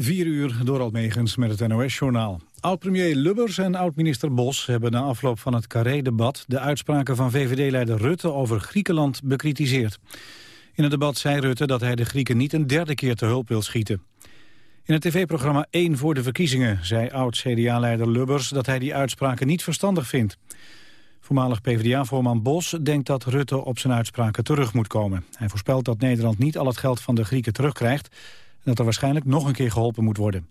4 uur door Almegens met het NOS-journaal. Oud-premier Lubbers en oud-minister Bos hebben na afloop van het Carré-debat... de uitspraken van VVD-leider Rutte over Griekenland bekritiseerd. In het debat zei Rutte dat hij de Grieken niet een derde keer te hulp wil schieten. In het tv-programma 1 voor de verkiezingen zei oud-CDA-leider Lubbers... dat hij die uitspraken niet verstandig vindt. Voormalig PvdA-voorman Bos denkt dat Rutte op zijn uitspraken terug moet komen. Hij voorspelt dat Nederland niet al het geld van de Grieken terugkrijgt dat er waarschijnlijk nog een keer geholpen moet worden.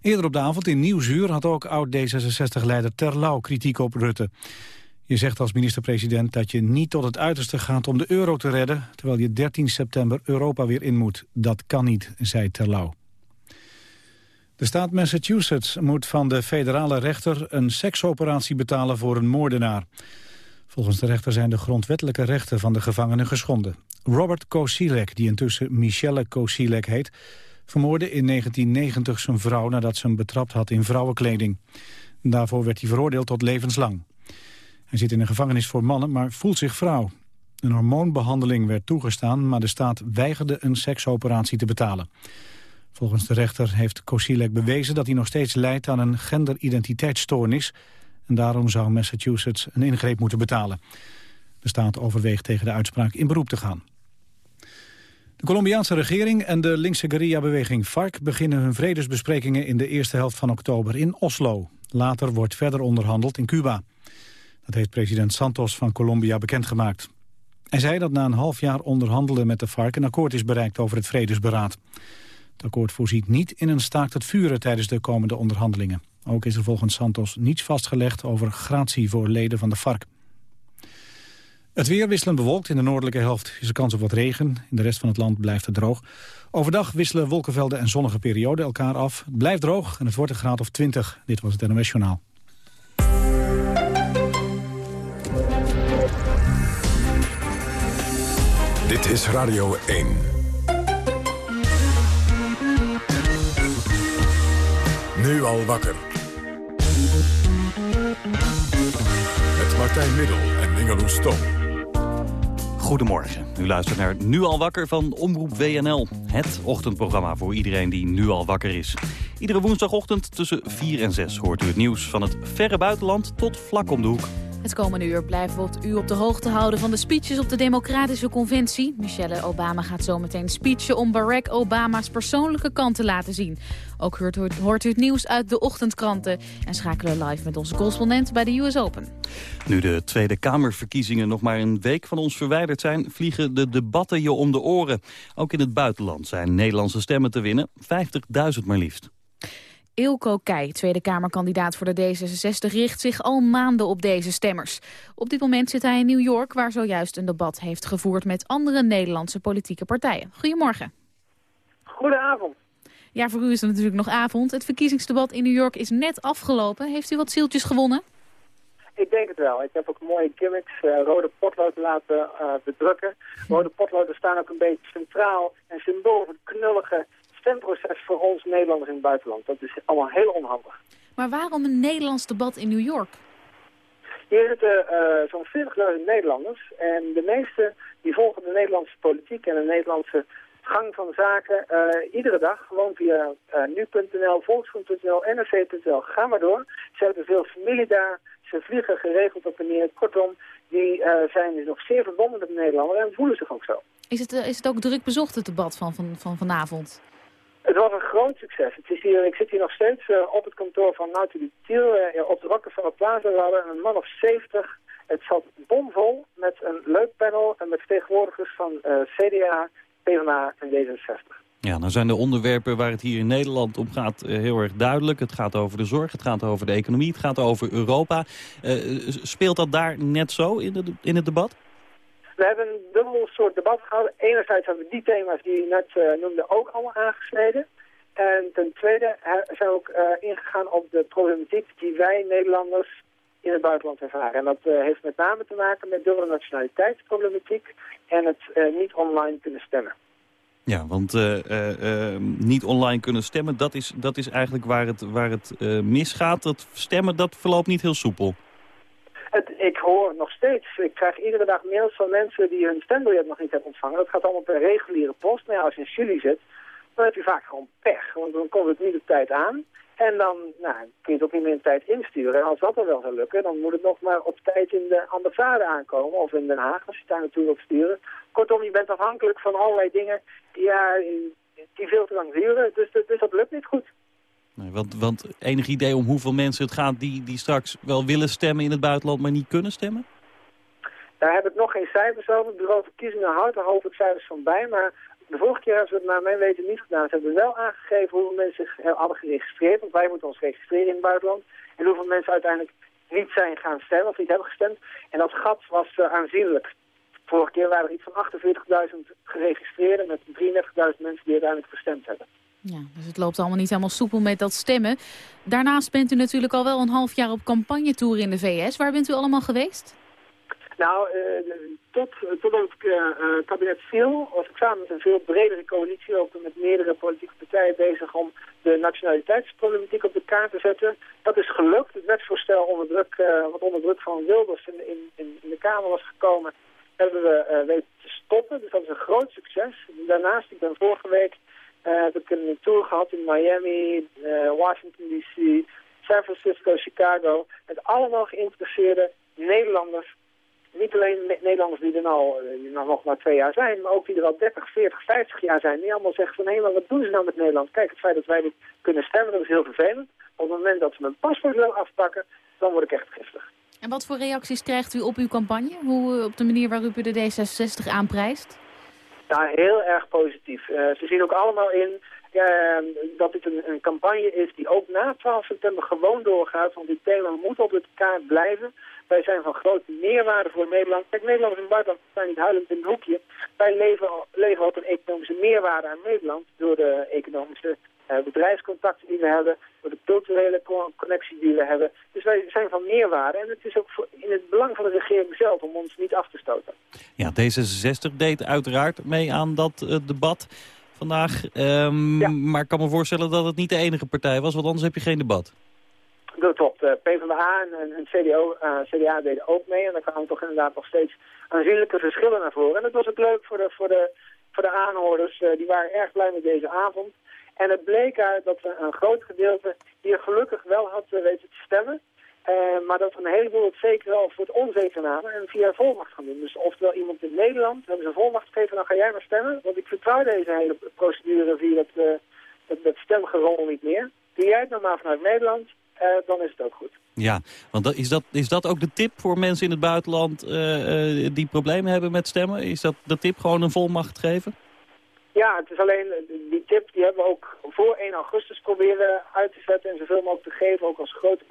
Eerder op de avond in Nieuwsuur had ook oud-D66-leider Terlouw kritiek op Rutte. Je zegt als minister-president dat je niet tot het uiterste gaat om de euro te redden... terwijl je 13 september Europa weer in moet. Dat kan niet, zei Terlouw. De staat Massachusetts moet van de federale rechter een seksoperatie betalen voor een moordenaar. Volgens de rechter zijn de grondwettelijke rechten van de gevangenen geschonden. Robert Kosilek, die intussen Michelle Kosilek heet... vermoorde in 1990 zijn vrouw nadat ze hem betrapt had in vrouwenkleding. Daarvoor werd hij veroordeeld tot levenslang. Hij zit in een gevangenis voor mannen, maar voelt zich vrouw. Een hormoonbehandeling werd toegestaan, maar de staat weigerde een seksoperatie te betalen. Volgens de rechter heeft Kosilek bewezen dat hij nog steeds lijdt aan een genderidentiteitsstoornis... en daarom zou Massachusetts een ingreep moeten betalen. De staat overweegt tegen de uitspraak in beroep te gaan. De Colombiaanse regering en de linkse guerrilla-beweging FARC beginnen hun vredesbesprekingen in de eerste helft van oktober in Oslo. Later wordt verder onderhandeld in Cuba. Dat heeft president Santos van Colombia bekendgemaakt. Hij zei dat na een half jaar onderhandelen met de FARC een akkoord is bereikt over het vredesberaad. Het akkoord voorziet niet in een staakt het vuren tijdens de komende onderhandelingen. Ook is er volgens Santos niets vastgelegd over gratie voor leden van de FARC. Het weer wisselend bewolkt. In de noordelijke helft is er kans op wat regen. In de rest van het land blijft het droog. Overdag wisselen wolkenvelden en zonnige perioden elkaar af. Het blijft droog en het wordt een graad of 20. Dit was het NOS Journaal. Dit is Radio 1. Nu al wakker. Met Martijn Middel en Ingeloes Stom. Goedemorgen. U luistert naar Nu al wakker van Omroep WNL. Het ochtendprogramma voor iedereen die nu al wakker is. Iedere woensdagochtend tussen 4 en 6 hoort u het nieuws van het verre buitenland tot vlak om de hoek. Het komende uur blijven we u op de hoogte houden van de speeches op de Democratische Conventie. Michelle Obama gaat zometeen speechen om Barack Obama's persoonlijke kant te laten zien. Ook hoort u, het nieuws uit de ochtendkranten en schakelen live met onze correspondent bij de US Open. Nu de Tweede Kamerverkiezingen nog maar een week van ons verwijderd zijn... vliegen de debatten je om de oren. Ook in het buitenland zijn Nederlandse stemmen te winnen. 50.000 maar liefst. Ilko Keij, Tweede Kamerkandidaat voor de D66, richt zich al maanden op deze stemmers. Op dit moment zit hij in New York, waar zojuist een debat heeft gevoerd met andere Nederlandse politieke partijen. Goedemorgen. Goedenavond. Ja, voor u is het natuurlijk nog avond. Het verkiezingsdebat in New York is net afgelopen. Heeft u wat zieltjes gewonnen? Ik denk het wel. Ik heb ook mooie gimmicks, uh, rode potloden laten uh, bedrukken. Rode potloden staan ook een beetje centraal en symbool voor het knullige stemproces voor ons Nederlanders in het buitenland. Dat is allemaal heel onhandig. Maar waarom een Nederlands debat in New York? Hier zitten uh, zo'n 40.000 Nederlanders en de meesten die volgen de Nederlandse politiek en de Nederlandse gang van zaken uh, iedere dag. Gewoon via uh, nu.nl, volksgroen.nl, nrc.nl. Ga maar door. Ze hebben veel familie daar. Ze vliegen geregeld op en neer. Kortom, die uh, zijn dus nog zeer verbonden met de Nederlander en voelen zich ook zo. Is het, is het ook druk bezocht, het debat van, van, van vanavond? Het was een groot succes. Het is hier, ik zit hier nog steeds uh, op het kantoor van Nautilus Tiel, uh, op de Rockefeller Plaza. We hadden een man of 70. Het zat bomvol met een leuk panel en met vertegenwoordigers van uh, CDA, PvdA en D66. Ja, dan zijn de onderwerpen waar het hier in Nederland om gaat heel erg duidelijk. Het gaat over de zorg, het gaat over de economie, het gaat over Europa. speelt dat daar net zo in, in het debat? We hebben een dubbel soort debat gehouden. Enerzijds hebben we die thema's die u net uh, noemde ook allemaal aangesneden. En ten tweede zijn we ook uh, ingegaan op de problematiek die wij Nederlanders in het buitenland ervaren. En dat uh, heeft met name te maken met dubbele nationaliteitsproblematiek en het niet online kunnen stemmen. Ja, want niet online kunnen stemmen, dat is, dat is eigenlijk waar het, waar het misgaat. Dat stemmen, dat verloopt niet heel soepel. Het, hoor nog steeds, ik krijg iedere dag mails van mensen die hun stembiljet nog niet hebben ontvangen. Dat gaat allemaal per reguliere post. Maar ja, als je in Chili zit, dan heb je vaak gewoon pech. Want dan komt het niet op tijd aan. En dan nou, kun je het ook niet meer in tijd insturen. En als dat dan wel zou lukken, dan moet het nog maar op tijd in de ambassade aankomen. Of in Den Haag, als je daar naartoe wilt sturen. Kortom, je bent afhankelijk van allerlei dingen die, ja, die veel te lang duren. Dus, dus dat lukt niet goed. Nee, want, want enig idee om hoeveel mensen het gaat die, die straks wel willen stemmen in het buitenland, maar niet kunnen stemmen? Daar heb ik nog geen cijfers over. Het bureau verkiezingen houdt er hopelijk cijfers van bij. Maar de vorige keer hebben ze het naar mijn weten niet gedaan. Ze hebben wel aangegeven hoeveel mensen zich hadden geregistreerd. Want wij moeten ons registreren in het buitenland. En hoeveel mensen uiteindelijk niet zijn gaan stemmen of niet hebben gestemd. En dat gat was uh, aanzienlijk. Vorige keer waren er iets van 48.000 geregistreerden met 33.000 mensen die uiteindelijk gestemd hebben. Ja, dus het loopt allemaal niet helemaal soepel met dat stemmen. Daarnaast bent u natuurlijk al wel een half jaar op campagnetour in de VS. Waar bent u allemaal geweest? Nou, uh, tot, totdat het uh, kabinet viel, was ik samen met een veel bredere coalitie, ook met meerdere politieke partijen bezig om de nationaliteitsproblematiek op de kaart te zetten. Dat is gelukt. Het wetsvoorstel onder druk, uh, wat onder druk van Wilders in, in, in, de Kamer was gekomen, hebben we weten te stoppen. Dus dat is een groot succes. Daarnaast, ik ben vorige week heb ik een tour gehad in Miami, Washington D.C., San Francisco, Chicago, met allemaal geïnteresseerde Nederlanders niet alleen Nederlanders die er nou, die nou nog maar twee jaar zijn, maar ook die er al 30, 40, 50 jaar zijn. Die allemaal zeggen van, hé, maar wat doen ze nou met Nederland? Kijk, het feit dat wij niet kunnen stemmen, dat is heel vervelend. Op het moment dat ze mijn paspoort willen afpakken, dan word ik echt giftig. En wat voor reacties krijgt u op uw campagne? Hoe, eh, op de manier waarop u de D66 aanprijst? Ja, heel erg positief. Uh, ze zien ook allemaal in uh, dat dit een, een, campagne is die ook na 12 september gewoon doorgaat. Want dit thema moet op het kaart blijven. Wij zijn van grote meerwaarde voor Nederland. Kijk, Nederlanders in buitenland zijn niet huilend in een hoekje. Wij leveren, ook een economische meerwaarde aan Nederland door de economische bedrijfscontacten die we hebben, door de culturele connectie die we hebben. Dus wij zijn van meerwaarde en het is ook in het belang van de regering zelf om ons niet af te stoten. Ja, D66 deed uiteraard mee aan dat uh, debat vandaag. Um, ja. Maar ik kan me voorstellen dat het niet de enige partij was, want anders heb je geen debat. Dat klopt. Uh, PvdA en, en CDO, uh, CDA deden ook mee. En daar kwamen toch inderdaad nog steeds aanzienlijke verschillen naar voren. En dat was ook leuk voor de, voor de, voor de aanhoorders. Uh, die waren erg blij met deze avond. En het bleek uit dat een groot gedeelte hier gelukkig wel had weten te stemmen. Uh, maar dat een heleboel het zeker wel voor het onzeker namen en via volmacht gaan doen. Dus oftewel iemand in Nederland, hebben ze een volmacht gegeven, dan ga jij maar stemmen. Want ik vertrouw deze hele procedure via dat, uh, dat, stemgerol niet meer. Doe jij het nou maar vanuit Nederland, dan is het ook goed. Ja, want is, dat, is dat ook de tip voor mensen in het buitenland die problemen hebben met stemmen? Is dat de tip gewoon een volmacht geven? Ja, het is alleen, die tip die hebben we ook voor 1 augustus proberen uit te zetten en zoveel mogelijk te geven, ook als grote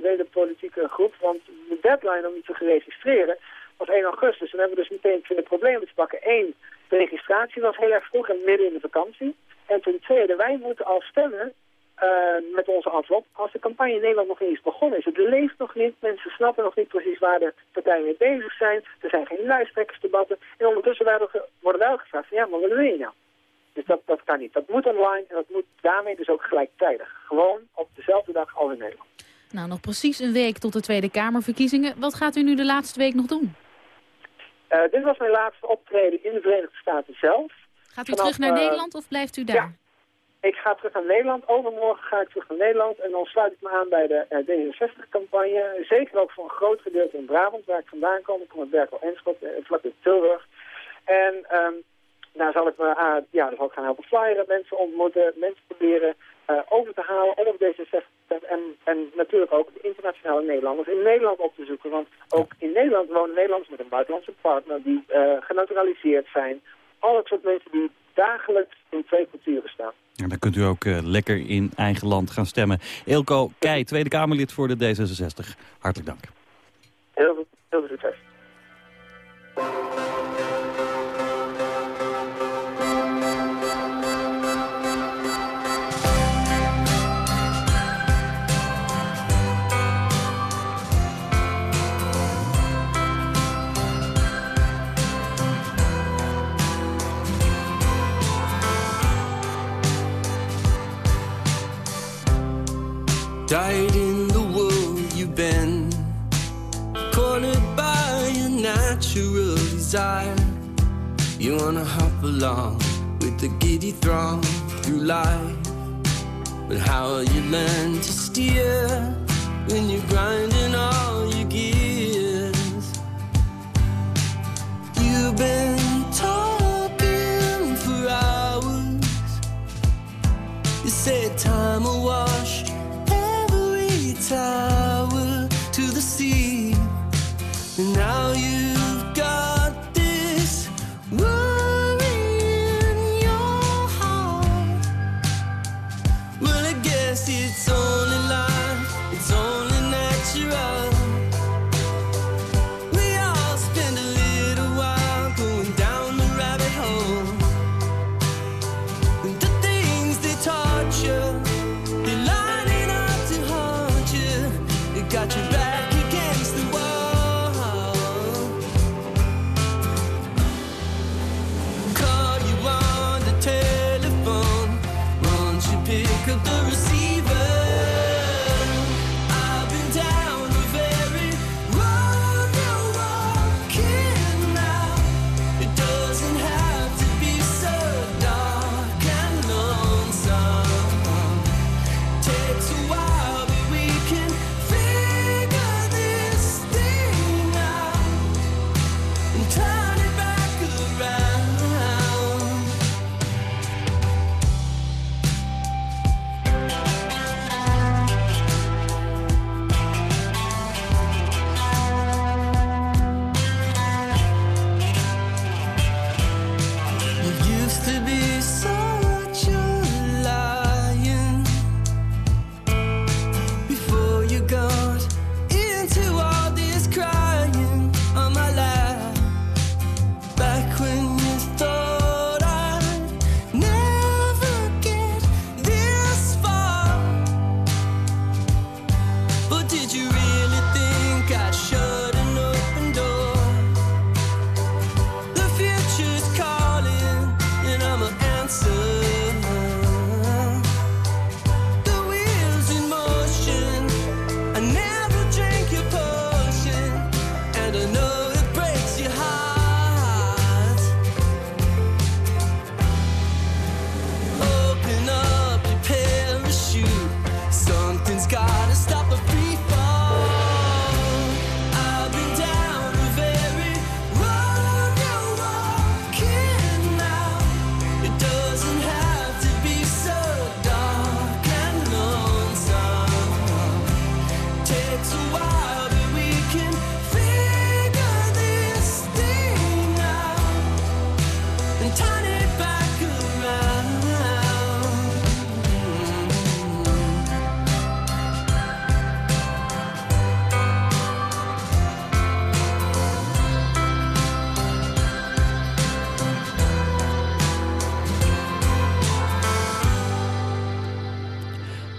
brede politieke groep. Want de deadline om iets te registreren was 1 augustus. En dan hebben we dus meteen twee problemen te pakken. Eén, de registratie was heel erg vroeg en midden in de vakantie. En ten tweede, wij moeten al stemmen uh, met onze envelop als de campagne in Nederland nog niet eens begonnen is. Het leeft nog niet, mensen snappen nog niet precies waar de partijen mee bezig zijn. Er zijn geen lijsttrekkersdebatten. En ondertussen worden wel gevraagd, ja, maar wat wil je nou? Dus dat, dat kan niet. Dat moet online en dat moet daarmee dus ook gelijktijdig. Gewoon op dezelfde dag al in Nederland. Nou, nog precies een week tot de Tweede Kamerverkiezingen. Wat gaat u nu de laatste week nog doen? Uh, dit was mijn laatste optreden in de Verenigde Staten zelf. Gaat u terug naar uh, Nederland of blijft u daar? Ja, ik ga terug naar Nederland. Overmorgen ga ik terug naar Nederland. En dan sluit ik me aan bij de uh, D66-campagne. Zeker ook voor een groot gedeelte in Brabant, waar ik vandaan kom. Ik kom uit Berkel Enschot, vlak in Tilburg. En... Um, daar zal ik me aan, ja, daar zal ik gaan helpen flyeren, mensen ontmoeten, mensen proberen over te halen om op deze 60 en, en natuurlijk ook de internationale Nederlanders in Nederland op te zoeken. Want ook in Nederland wonen Nederlanders met een buitenlandse partner die uh, genaturaliseerd zijn. Al het soort mensen die dagelijks in twee culturen staan. En dan kunt u ook uh, lekker in eigen land gaan stemmen. Ilko Keij, Tweede Kamerlid voor de D66. Hartelijk dank. Heel heel veel succes.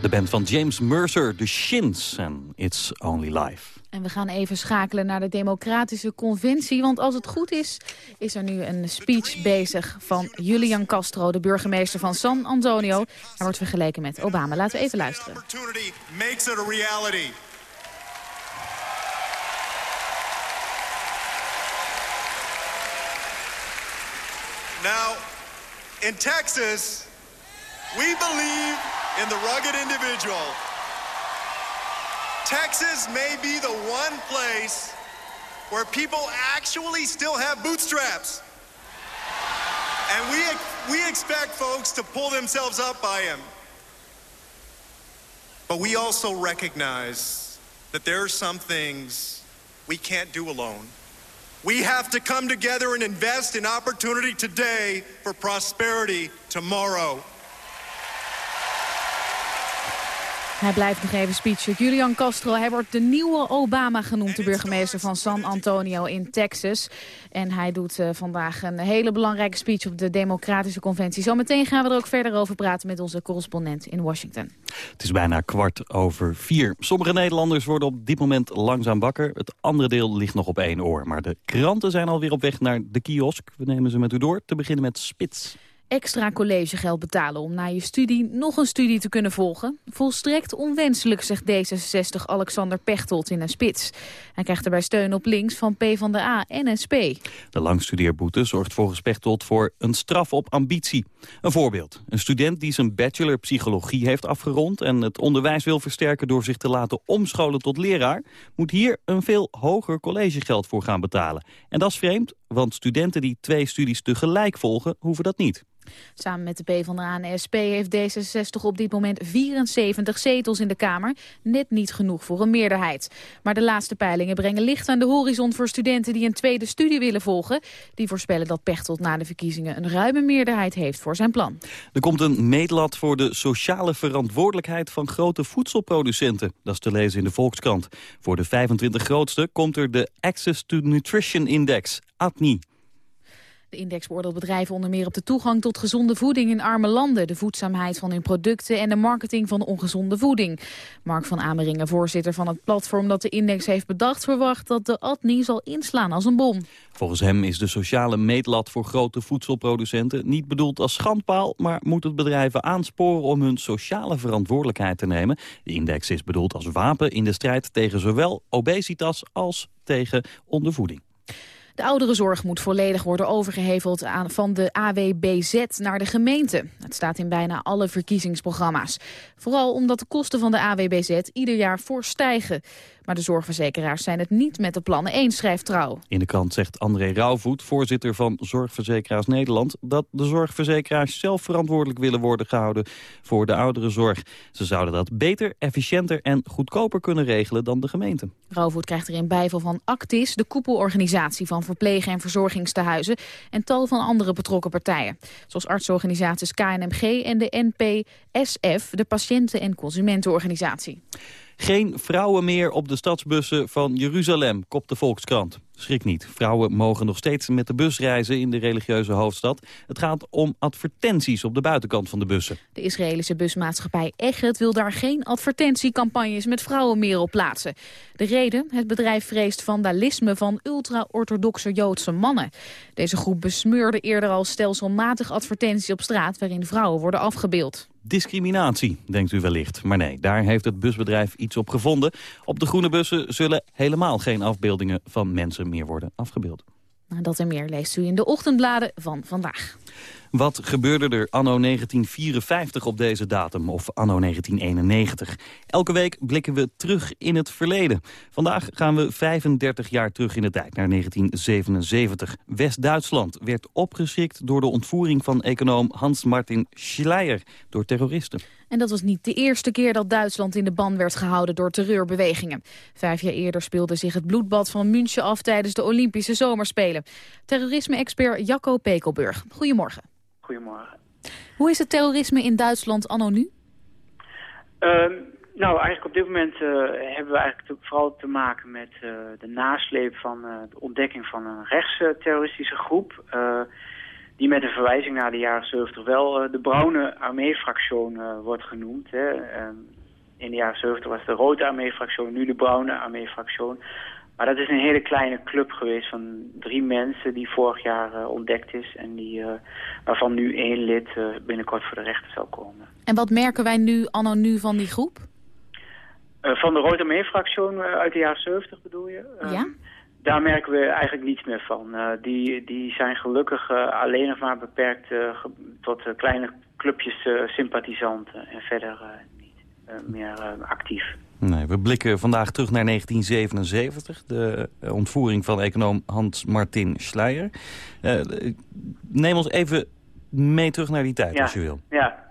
De band van James Mercer, The Shins en It's Only Life. En we gaan even schakelen naar de Democratische Conventie. Want als het goed is, is er nu een speech bezig van Julian Castro... de burgemeester van San Antonio. Hij wordt vergeleken met Obama. Laten we even luisteren. opportunity makes it a reality. Now, in Texas, we believe in the rugged individual. Texas may be the one place where people actually still have bootstraps. And we, we expect folks to pull themselves up by him. But we also recognize that there are some things we can't do alone. We have to come together and invest in opportunity today for prosperity tomorrow. Hij blijft nog even speechen. Julian Castro, hij wordt de nieuwe Obama genoemd, de burgemeester van San Antonio in Texas. En hij doet uh, vandaag een hele belangrijke speech op de Democratische Conventie. Zometeen gaan we er ook verder over praten met onze correspondent in Washington. Het is bijna kwart over vier. Sommige Nederlanders worden op dit moment langzaam wakker. Het andere deel ligt nog op één oor. Maar de kranten zijn alweer op weg naar de kiosk. We nemen ze met u door, te beginnen met Spits. Extra collegegeld betalen om na je studie nog een studie te kunnen volgen? Volstrekt onwenselijk, zegt D66 Alexander Pechtold in een spits. Hij krijgt erbij steun op links van PvdA en SP. De langstudeerboete zorgt volgens Pechtold voor een straf op ambitie. Een voorbeeld. Een student die zijn bachelor psychologie heeft afgerond... en het onderwijs wil versterken door zich te laten omscholen tot leraar... moet hier een veel hoger collegegeld voor gaan betalen. En dat is vreemd, want studenten die twee studies tegelijk volgen... hoeven dat niet. Samen met de PvdA en SP heeft D66 op dit moment 74 zetels in de Kamer. Net niet genoeg voor een meerderheid. Maar de laatste peilingen brengen licht aan de horizon voor studenten die een tweede studie willen volgen. Die voorspellen dat Pechtold na de verkiezingen een ruime meerderheid heeft voor zijn plan. Er komt een meetlat voor de sociale verantwoordelijkheid van grote voedselproducenten. Dat is te lezen in de Volkskrant. Voor de 25 grootste komt er de Access to Nutrition Index, ATNI. De index beoordeelt bedrijven onder meer op de toegang tot gezonde voeding in arme landen, de voedzaamheid van hun producten en de marketing van ongezonde voeding. Mark van Ameringen, voorzitter van het platform dat de index heeft bedacht, verwacht dat de ATNI zal inslaan als een bom. Volgens hem is de sociale meetlat voor grote voedselproducenten niet bedoeld als schandpaal, maar moet het bedrijven aansporen om hun sociale verantwoordelijkheid te nemen. De index is bedoeld als wapen in de strijd tegen zowel obesitas als tegen ondervoeding. De ouderenzorg moet volledig worden overgeheveld aan, van de AWBZ naar de gemeente. Het staat in bijna alle verkiezingsprogramma's. Vooral omdat de kosten van de AWBZ ieder jaar fors stijgen. Maar de zorgverzekeraars zijn het niet met de plannen eens, schrijft Trouw. In de krant zegt André Rauwvoet, voorzitter van Zorgverzekeraars Nederland... dat de zorgverzekeraars zelf verantwoordelijk willen worden gehouden voor de ouderenzorg. Ze zouden dat beter, efficiënter en goedkoper kunnen regelen dan de gemeente. Rauwvoet krijgt er in bijval van Actis, de koepelorganisatie van verpleeg- en verzorgingstehuizen... en tal van andere betrokken partijen. Zoals artsorganisaties KNMG en de NPSF, de patiënten- en consumentenorganisatie. Geen vrouwen meer op de stadsbussen van Jeruzalem, kopt de Volkskrant. Schrik niet, vrouwen mogen nog steeds met de bus reizen in de religieuze hoofdstad. Het gaat om advertenties op de buitenkant van de bussen. De Israëlische busmaatschappij Eget wil daar geen advertentiecampagnes met vrouwen meer op plaatsen. De reden? Het bedrijf vreest vandalisme van ultra-orthodoxe Joodse mannen. Deze groep besmeurde eerder al stelselmatig advertenties op straat waarin vrouwen worden afgebeeld. Discriminatie, denkt u wellicht. Maar nee, daar heeft het busbedrijf iets op gevonden. Op de groene bussen zullen helemaal geen afbeeldingen van mensen meer worden afgebeeld. Dat en meer leest u in de ochtendbladen van vandaag. Wat gebeurde er anno 1954 op deze datum, of anno 1991? Elke week blikken we terug in het verleden. Vandaag gaan we 35 jaar terug in de tijd, naar 1977. West-Duitsland werd opgeschrikt door de ontvoering van econoom Hans-Martin Schleyer door terroristen. En dat was niet de eerste keer dat Duitsland in de ban werd gehouden door terreurbewegingen. Vijf jaar eerder speelde zich het bloedbad van München af tijdens de Olympische Zomerspelen. Terrorisme-expert Jacco Pekelburg. Goedemorgen. Goedemorgen. Hoe is het terrorisme in Duitsland anno nu? Ehm, nou, eigenlijk op dit moment eh, hebben we eigenlijk te- vooral te maken met eh, de nasleep van eh, de ontdekking van een rechtsterroristische groep. Die met een verwijzing naar de jaren 70 wel eh, de Bruine Armee-fractie eh, wordt genoemd. Hè. Ehm, in de jaren 70 was de Rode Armee-fractie, nu de Bruine Armee-fractie. Maar dat is een hele kleine club geweest van drie mensen die vorig jaar eh, ontdekt is. En die, waarvan nu één lid binnenkort voor de rechter zal komen. En wat merken wij nu anno nu van die groep? Van de Rode Armee-fractie uit de jaren 70 bedoel je? Ja? Daar merken we eigenlijk niets meer van. Eh, die, die zijn gelukkig eh, alleen nog maar beperkt eh, tot kleine clubjes sympathisanten en verder niet meer actief. Nee, we blikken vandaag terug naar 1977, de ontvoering van econoom Hans-Martin Schleyer. Eh, neem ons even mee terug naar die tijd, Ja. als je wil. Ja,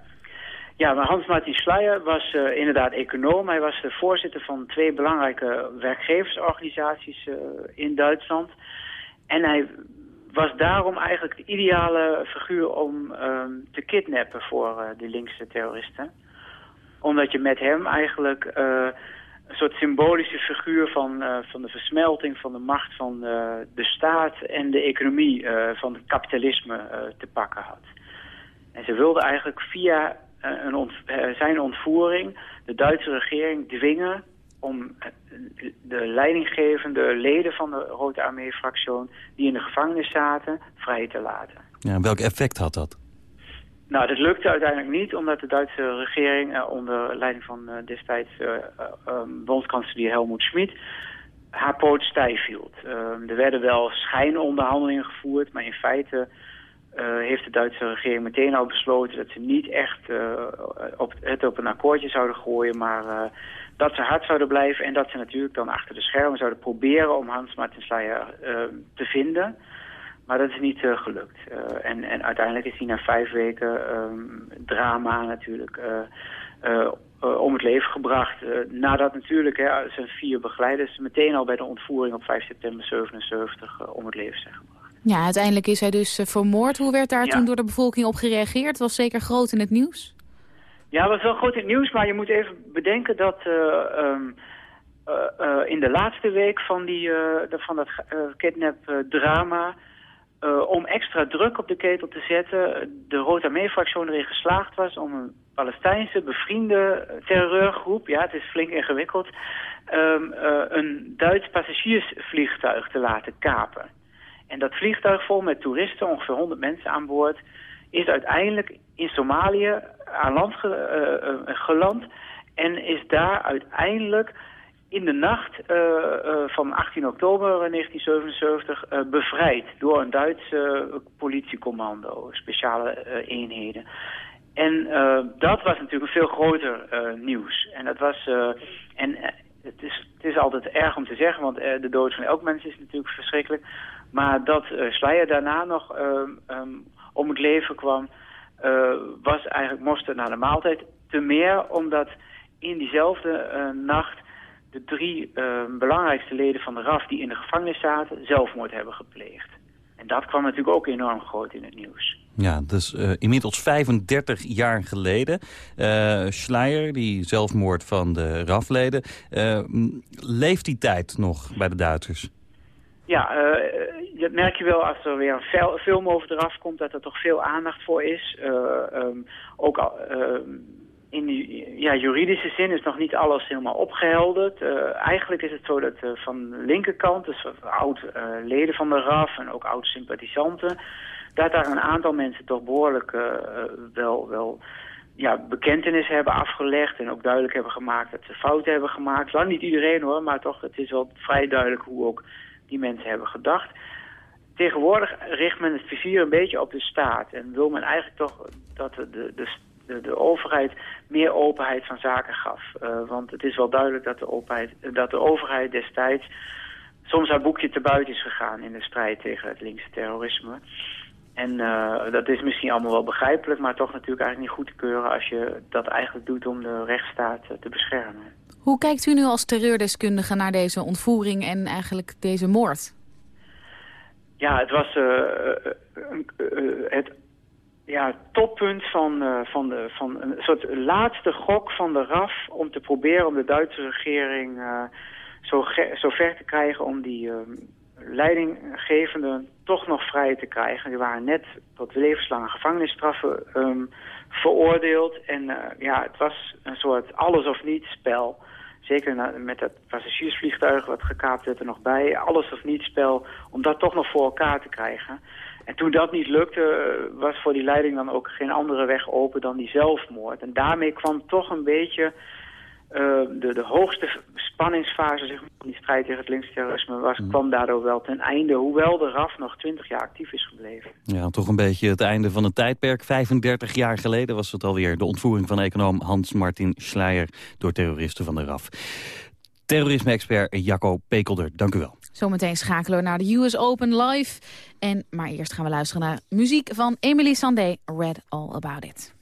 ja Hans-Martin Schleyer was eh, inderdaad econoom. Hij was de voorzitter van twee belangrijke werkgeversorganisaties eh, in Duitsland. En hij was daarom eigenlijk de ideale figuur om ehm, te kidnappen voor eh, de linkse terroristen. Omdat je met hem eigenlijk een soort symbolische figuur van, van de versmelting van de macht van de staat en de economie van het kapitalisme te pakken had. En ze wilden eigenlijk via een ont- eh, zijn ontvoering de Duitse regering dwingen om eh, de leidinggevende leden van de Rode Armee-fractie die in de gevangenis zaten, vrij te laten. Ja, welk effect had dat? Nou, dat lukte uiteindelijk niet, omdat de Duitse regering eh, onder leiding van eh, destijds eh, eh, ehm, bondskanselier Helmoet Schmid haar poot stijf hield. Ehm, er werden wel schijnonderhandelingen gevoerd, maar in feite eh, heeft de Duitse regering meteen al besloten dat ze niet echt eh, op, het op een akkoordje zouden gooien, maar eh, dat ze hard zouden blijven en dat ze natuurlijk dan achter de schermen zouden proberen om Hans Martin te vinden. Maar dat is niet gelukt. En, en uiteindelijk is hij na vijf weken ehm, drama natuurlijk om het leven gebracht. Nadat natuurlijk hè, zijn vier begeleiders meteen al bij de ontvoering op 5 september 77 eh, om het leven zijn gebracht. Ja, uiteindelijk is hij dus eh, vermoord. Hoe werd daar Ja. toen door de bevolking op gereageerd? Het was zeker groot in het nieuws. Ja, het was wel goed in het nieuws, maar je moet even bedenken dat eh, ehm, eh, in de laatste week van, die, van dat kidnap-drama... om extra druk op de ketel te zetten, de Rood Armee-fractie erin geslaagd was om een Palestijnse bevriende terreurgroep, ja het is flink ingewikkeld, ehm, eh, een Duits passagiersvliegtuig te laten kapen. En dat vliegtuig vol met toeristen, ongeveer 100 mensen aan boord, is uiteindelijk in Somalië aan land ge- eh, eh, geland en is daar uiteindelijk in de nacht eh, eh, van 18 oktober 1977 eh, bevrijd door een Duitse eh, politiecommando, speciale eh, eenheden. En eh, dat was natuurlijk veel groter eh, nieuws. En dat was. eh, en eh, het, is, het is altijd erg om te zeggen, want eh, de dood van elk mens is natuurlijk verschrikkelijk. Maar dat uh, daarna nog ehm, ehm, om het leven kwam, eh, was eigenlijk mosterd naar de maaltijd. Te meer omdat in diezelfde eh, nacht de drie ehm, belangrijkste leden van de RAF die in de gevangenis zaten, zelfmoord hebben gepleegd. En dat kwam natuurlijk ook enorm groot in het nieuws. Ja, dus inmiddels 35 jaar geleden. Schleier, die zelfmoord van de RAF-leden. m, leeft die tijd nog bij de Duitsers? Ja, dat merk je wel als er weer een film over eraf komt, dat er toch veel aandacht voor is. Eh, ehm, ook al, ehm, in ja, juridische zin is nog niet alles helemaal opgehelderd. Eh, eigenlijk is het zo dat eh, van de linkerkant, dus oud-leden van de RAF en ook oud-sympathisanten, dat daar een aantal mensen toch behoorlijk eh, eh, wel, wel ja, bekentenis hebben afgelegd en ook duidelijk hebben gemaakt dat ze fouten hebben gemaakt. Lang niet iedereen hoor, maar toch, het is wel vrij duidelijk hoe ook die mensen hebben gedacht. Tegenwoordig richt men het vizier een beetje op de staat en wil men eigenlijk toch dat de, de, de, de, overheid meer openheid van zaken gaf. Eh, want het is wel duidelijk dat de, openheid, dat de overheid destijds soms haar boekje te buiten is gegaan in de strijd tegen het linkse terrorisme. En eh, dat is misschien allemaal wel begrijpelijk, maar toch natuurlijk eigenlijk niet goed te keuren als je dat eigenlijk doet om de rechtsstaat eh, te beschermen. Hoe kijkt u nu als terreurdeskundige naar deze ontvoering en eigenlijk deze moord? Ja, het was eh, eh, eh, het ja, toppunt van, van, de, van een soort laatste gok van de RAF om te proberen om de Duitse regering zo, zo ver te krijgen om die eh, leidinggevenden toch nog vrij te krijgen. Die waren net tot levenslange gevangenisstraffen ehm, veroordeeld. En ja, het was een soort alles of niets spel. Zeker met dat passagiersvliegtuig wat gekaapt werd er nog bij. Alles of niets spel om dat toch nog voor elkaar te krijgen. En toen dat niet lukte, eh, was voor die leiding dan ook geen andere weg open dan die zelfmoord. En daarmee kwam toch een beetje de, de hoogste spanningsfase zeg maar, van die strijd tegen het linksterrorisme was, kwam daardoor wel ten einde. Hoewel de RAF nog twintig jaar actief is gebleven. Ja, toch een beetje het einde van het tijdperk. 35 jaar geleden was het alweer de ontvoering van econoom Hans-Martin Schleier door terroristen van de RAF. Terrorisme-expert Jacco Pekelder, dank u wel. Zometeen schakelen we naar de US Open live. En, maar eerst gaan we luisteren naar muziek van Emily Sandé, Read All About It.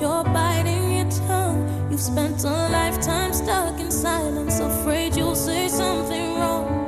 You're biting your tongue. You've spent a lifetime stuck in silence, afraid you'll say something wrong.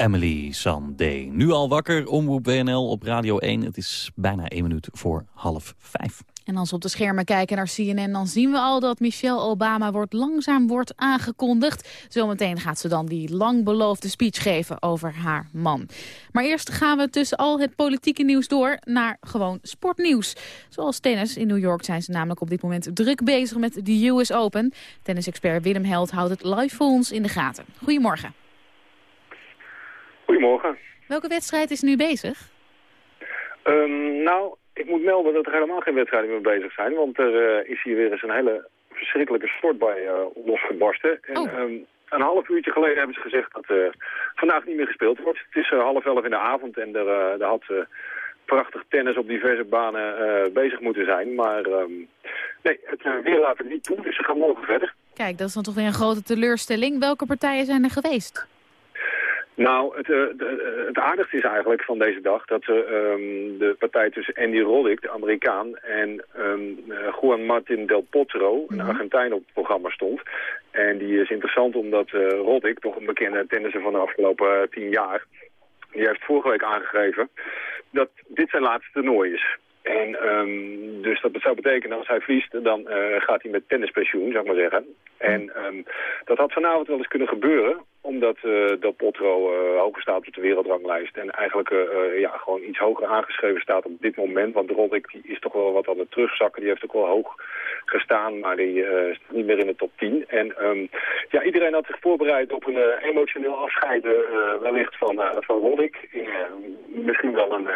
Emily Sandé. Nu al wakker, Omroep WNL op Radio 1. Het is bijna één minuut voor half vijf. En als we op de schermen kijken naar CNN, dan zien we al dat Michelle Obama wordt langzaam wordt aangekondigd. Zometeen gaat ze dan die lang beloofde speech geven over haar man. Maar eerst gaan we tussen al het politieke nieuws door naar gewoon sportnieuws. Zoals tennis. In New York zijn ze namelijk op dit moment druk bezig met de US Open. Tennisexpert Willem Held houdt het live voor ons in de gaten. Goedemorgen. Goedemorgen. Welke wedstrijd is nu bezig? Ehm, nou, ik moet melden dat er helemaal geen wedstrijden meer bezig zijn. Want er eh, is hier weer eens een hele verschrikkelijke sport bij eh, losgebarsten. En, Oh. ehm, een half uurtje geleden hebben ze gezegd dat eh, vandaag niet meer gespeeld wordt. Het is half elf in de avond en er, er had prachtig tennis op diverse banen bezig moeten zijn. Maar ehm, nee, het weer laat het niet toe, dus ze gaan morgen verder. Kijk, dat is dan toch weer een grote teleurstelling. Welke partijen zijn er geweest? Nou, het, de- het aardigste is eigenlijk van deze dag dat eh, ehm, de partij tussen Andy Roddick, de Amerikaan, en ehm, eh, Juan Martin del Potro, een Argentijn, op het programma stond. En die is interessant omdat Roddick, toch een bekende tennisser van de afgelopen tien jaar, die heeft vorige week aangegeven dat dit zijn laatste toernooi is. En ehm, dus dat zou betekenen als hij verliest, dan gaat hij met tennispensioen, zou ik maar zeggen. En dat had vanavond wel eens kunnen gebeuren, omdat eh Del Potro eh, hoger staat op de wereldranglijst. En eigenlijk eh, ja, gewoon iets hoger aangeschreven staat op dit moment. Want Roddick is toch wel wat aan het terugzakken. Die heeft ook wel hoog gestaan, maar die staat niet meer in de top 10. En ehm, ja, iedereen had zich voorbereid op een emotioneel afscheid eh, wellicht van, van Roddick. Misschien wel een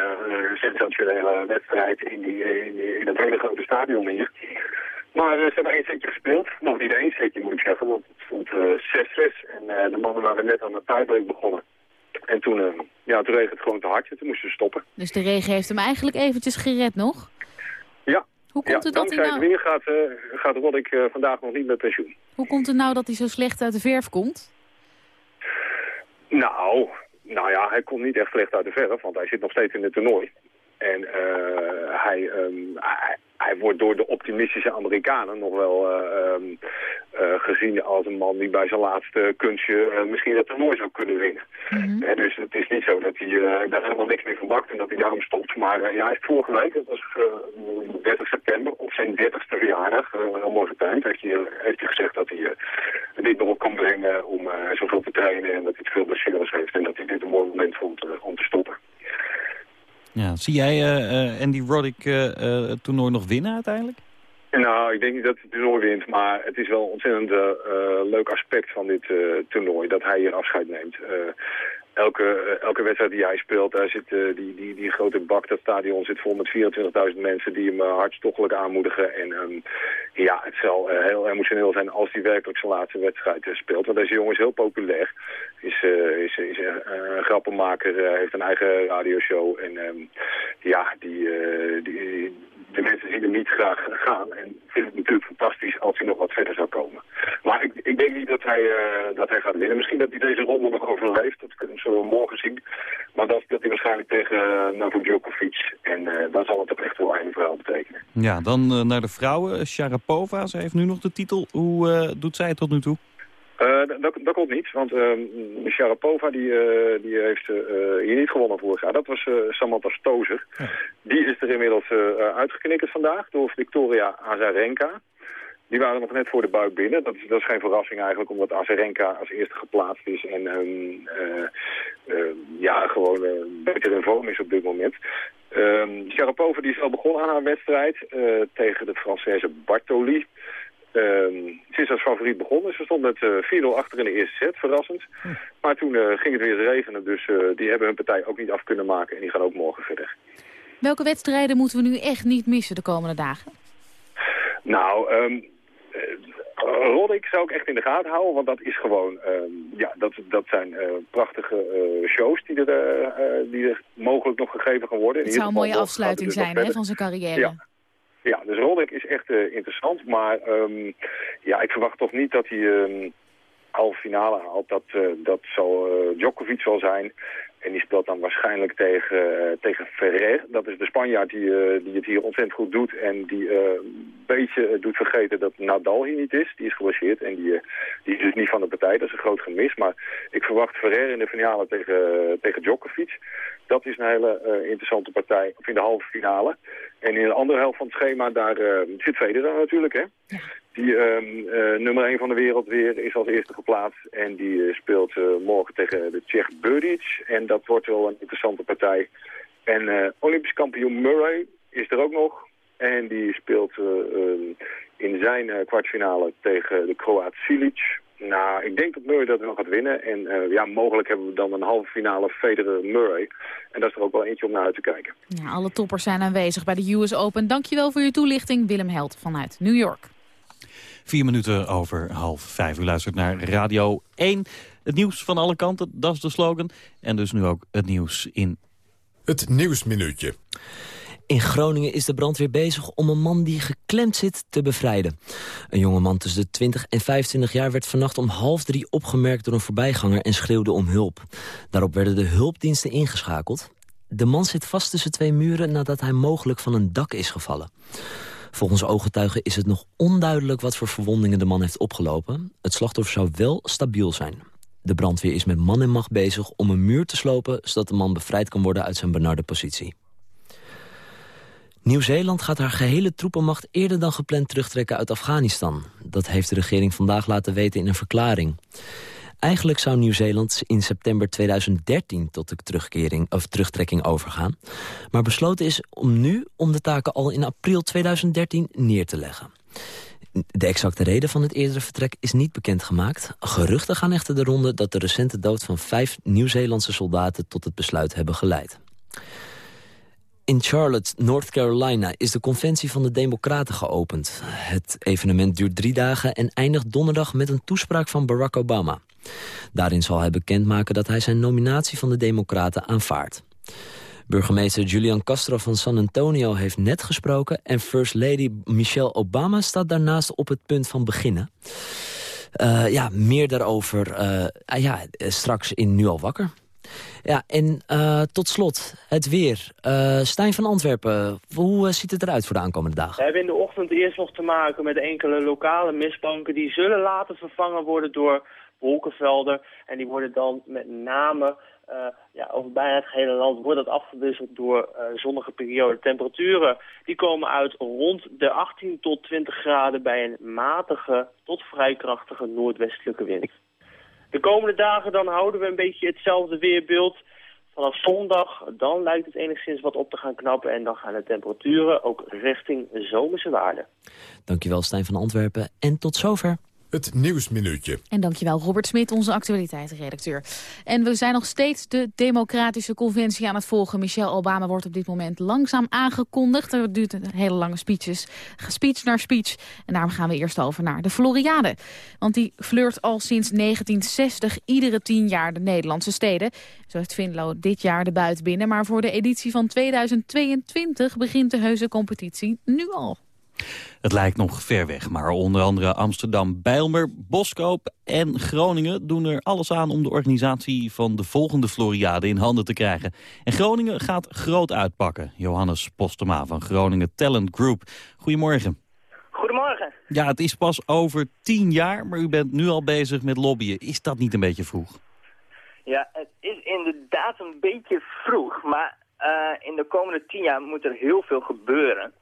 sensationele wedstrijd in, die, in, die- in dat hele grote stadion hier. Maar eh, ze hebben één setje gespeeld. Nog niet één setje moet ik zeggen, want het stond eh, 6-6. en eh, de mannen waren net aan het tiebreak begonnen. En toen, eh, ja, toen reed het gewoon te hard en toen moesten ze stoppen. Dus de regen heeft hem eigenlijk eventjes gered nog. Ja, Hoe ja komt het dat hij dankzij het nou... weer gaat, eh gaat Roddick eh, vandaag nog niet met pensioen. Hoe komt het nou dat hij zo slecht uit de verf komt? Nou, nou ja, hij komt niet echt slecht uit de verf, want hij zit nog steeds in het toernooi. En eh, hij, ehm, hij, hij wordt door de optimistische Amerikanen nog wel eh, ehm, eh, gezien als een man die bij zijn laatste kunstje eh, misschien het toernooi zou kunnen winnen. Hè, dus het is niet zo dat hij daar helemaal niks meer van bakt en dat hij daarom stopt. Maar ja, hij heeft vorige week, dat was eh, 30 september, op zijn 30ste verjaardag, een heel mooi getimed, heeft hij, heeft hij gezegd dat hij dit nog op kan brengen om zoveel te trainen en dat hij te veel blessures heeft en dat hij dit een mooi moment vond om te stoppen. Ja, zie jij eh, eh, Andy Roddick eh, het toernooi nog winnen uiteindelijk? Nou, ik denk niet dat hij het toernooi wint, maar het is wel een ontzettend leuk aspect van dit toernooi, dat hij hier afscheid neemt. Elke, elke wedstrijd die hij speelt, daar zit die, die, die grote bak, dat stadion zit vol met 24.000 mensen die hem hartstochtelijk aanmoedigen. En ehm, ja, het zal heel emotioneel zijn als hij werkelijk zijn laatste wedstrijd speelt. Want deze jongen is heel populair, is, is, is een grappenmaker, eh, heeft een eigen radioshow. En ehm, ja, die, eh, die, de mensen zien hem niet graag gaan en vinden het natuurlijk fantastisch als hij nog wat verder zou komen. Maar ik, ik denk niet dat hij, eh, dat hij gaat winnen. Misschien dat hij deze ronde nog overleeft, dat kunnen we morgen zien. Maar dat, dat hij waarschijnlijk tegen uh, Novak Djokovic en dan zal het ook echt wel een verhaal betekenen. Ja, dan naar de vrouwen. Sharapova, ze heeft nu nog de titel. Hoe doet zij het tot nu toe? Eh, dat, dat, klopt niet, want uh, Sharapova die, eh, die heeft eh, hier niet gewonnen vorig jaar. Dat was Samantha Stozer. Die is er inmiddels uitgeknikkerd vandaag door Victoria Azarenka. Die waren nog net voor de buik binnen. Dat is, dat is geen verrassing eigenlijk, omdat Azarenka als eerste geplaatst is. En ehm, eh, ja, gewoon beter in vorm is op dit moment. Ehm Sharapova die is al begonnen aan haar wedstrijd tegen de Française Bartoli. Ehm, ze is als favoriet begonnen. Ze stond met eh 4-0 achter in de eerste set, verrassend. Maar toen eh, ging het weer regenen, dus eh, die hebben hun partij ook niet af kunnen maken. En die gaan ook morgen verder. Welke wedstrijden moeten we nu echt niet missen de komende dagen? Nou, eh, Roddick zou ik echt in de gaten houden, want dat is gewoon, ehm, ja, dat, dat zijn prachtige shows die er, die er mogelijk nog gegeven gaan worden. Het zou een mooie afsluiting dus zijn hè, van zijn carrière. Ja. Ja, dus Roddick is echt eh, interessant, maar ehm, ja, ik verwacht toch niet dat hij halve finale haalt. Dat, eh, dat zal eh, Djokovic zal zijn. En die speelt dan waarschijnlijk tegen, eh, tegen Ferrer. Dat is de Spanjaard die, eh, die het hier ontzettend goed doet. En die eh, een beetje doet vergeten dat Nadal hier niet is. Die is geblesseerd en die, die is dus niet van de partij. Dat is een groot gemis. Maar ik verwacht Ferrer in de finale tegen, tegen Djokovic. Dat is een hele interessante partij. Of in de halve finale. En in de andere helft van het schema, daar eh, zit Federer natuurlijk, hè. Die ehm, eh, nummer 1 van de wereld weer is als eerste geplaatst. En die speelt morgen tegen de Tsjech Buric. En dat wordt wel een interessante partij. En eh, Olympisch kampioen Murray is er ook nog. En die speelt eh, ehm, in zijn eh, kwartfinale tegen de Kroaat Silic. Nou, ik denk dat Murray dat wel gaat winnen. En eh, ja, mogelijk hebben we dan een halve finale Federer-Murray. En dat is er ook wel eentje om naar uit te kijken. Ja, alle toppers zijn aanwezig bij de US Open. Dankjewel voor je toelichting, Willem Held vanuit New York. Vier minuten over half vijf. U luistert naar Radio 1. Het nieuws van alle kanten, dat is de slogan. En dus nu ook het nieuws in... Het Nieuwsminuutje. In Groningen is de brandweer bezig om een man die geklemd zit te bevrijden. Een jonge man tussen de 20 en 25 jaar werd vannacht om half drie opgemerkt door een voorbijganger en schreeuwde om hulp. Daarop werden de hulpdiensten ingeschakeld. De man zit vast tussen twee muren nadat hij mogelijk van een dak is gevallen. Volgens ooggetuigen is het nog onduidelijk wat voor verwondingen de man heeft opgelopen. Het slachtoffer zou wel stabiel zijn. De brandweer is met man en macht bezig om een muur te slopen... zodat de man bevrijd kan worden uit zijn benarde positie. Nieuw-Zeeland gaat haar gehele troepenmacht eerder dan gepland terugtrekken uit Afghanistan. Dat heeft de regering vandaag laten weten in een verklaring. Eigenlijk zou Nieuw-Zeeland in september 2013 tot de terugkering, of terugtrekking overgaan. Maar besloten is om nu om de taken al in april 2013 neer te leggen. De exacte reden van het eerdere vertrek is niet bekendgemaakt. Geruchten gaan echter de ronde dat de recente dood van vijf Nieuw-Zeelandse soldaten tot het besluit hebben geleid. In Charlotte, North Carolina, is de conventie van de Democraten geopend. Het evenement duurt drie dagen en eindigt donderdag met een toespraak van Barack Obama. Daarin zal hij bekendmaken dat hij zijn nominatie van de Democraten aanvaardt. Burgemeester Julian Castro van San Antonio heeft net gesproken... en First Lady Michelle Obama staat daarnaast op het punt van beginnen. Uh, ja, meer daarover uh, ja, straks in Nu al wakker. Ja, en eh, tot slot, het weer. Eh Stijn van Antwerpen, hoe eh, ziet het eruit voor de aankomende dagen? We hebben in de ochtend eerst nog te maken met enkele lokale mistbanken. Die zullen later vervangen worden door wolkenvelden. En die worden dan met name eh, ja, over bijna het hele land wordt dat afgewisseld door eh, zonnige perioden. Temperaturen die komen uit rond de 18 tot 20 graden bij een matige tot vrij krachtige noordwestelijke wind. De komende dagen dan houden we een beetje hetzelfde weerbeeld. Vanaf zondag, dan lijkt het enigszins wat op te gaan knappen... en dan gaan de temperaturen ook richting zomerse waarden. Dankjewel Stijn van Antwerpen en tot zover. Het Nieuwsminuutje. En dankjewel Robert Smit, onze actualiteitsredacteur. En we zijn nog steeds de democratische conventie aan het volgen. Michelle Obama wordt op dit moment langzaam aangekondigd. Er duurt een hele lange speeches, speech naar speech. En daarom gaan we eerst over naar de Floriade. Want die flirt al sinds 1960 iedere tien jaar de Nederlandse steden. Zo heeft Vinlo dit jaar de buit binnen. Maar voor de editie van 2022 begint de heuse competitie nu al. Het lijkt nog ver weg, maar onder andere Amsterdam, Bijlmer, Boskoop en Groningen doen er alles aan om de organisatie van de volgende Floriade in handen te krijgen. En Groningen gaat groot uitpakken. Johannes Postema van Groningen Talent Group. Goedemorgen. Goedemorgen. Ja, het is pas over tien jaar, maar u bent nu al bezig met lobbyen. Is dat niet een beetje vroeg? Ja, het is inderdaad een beetje vroeg, maar eh, in de komende tien jaar moet er heel veel gebeuren.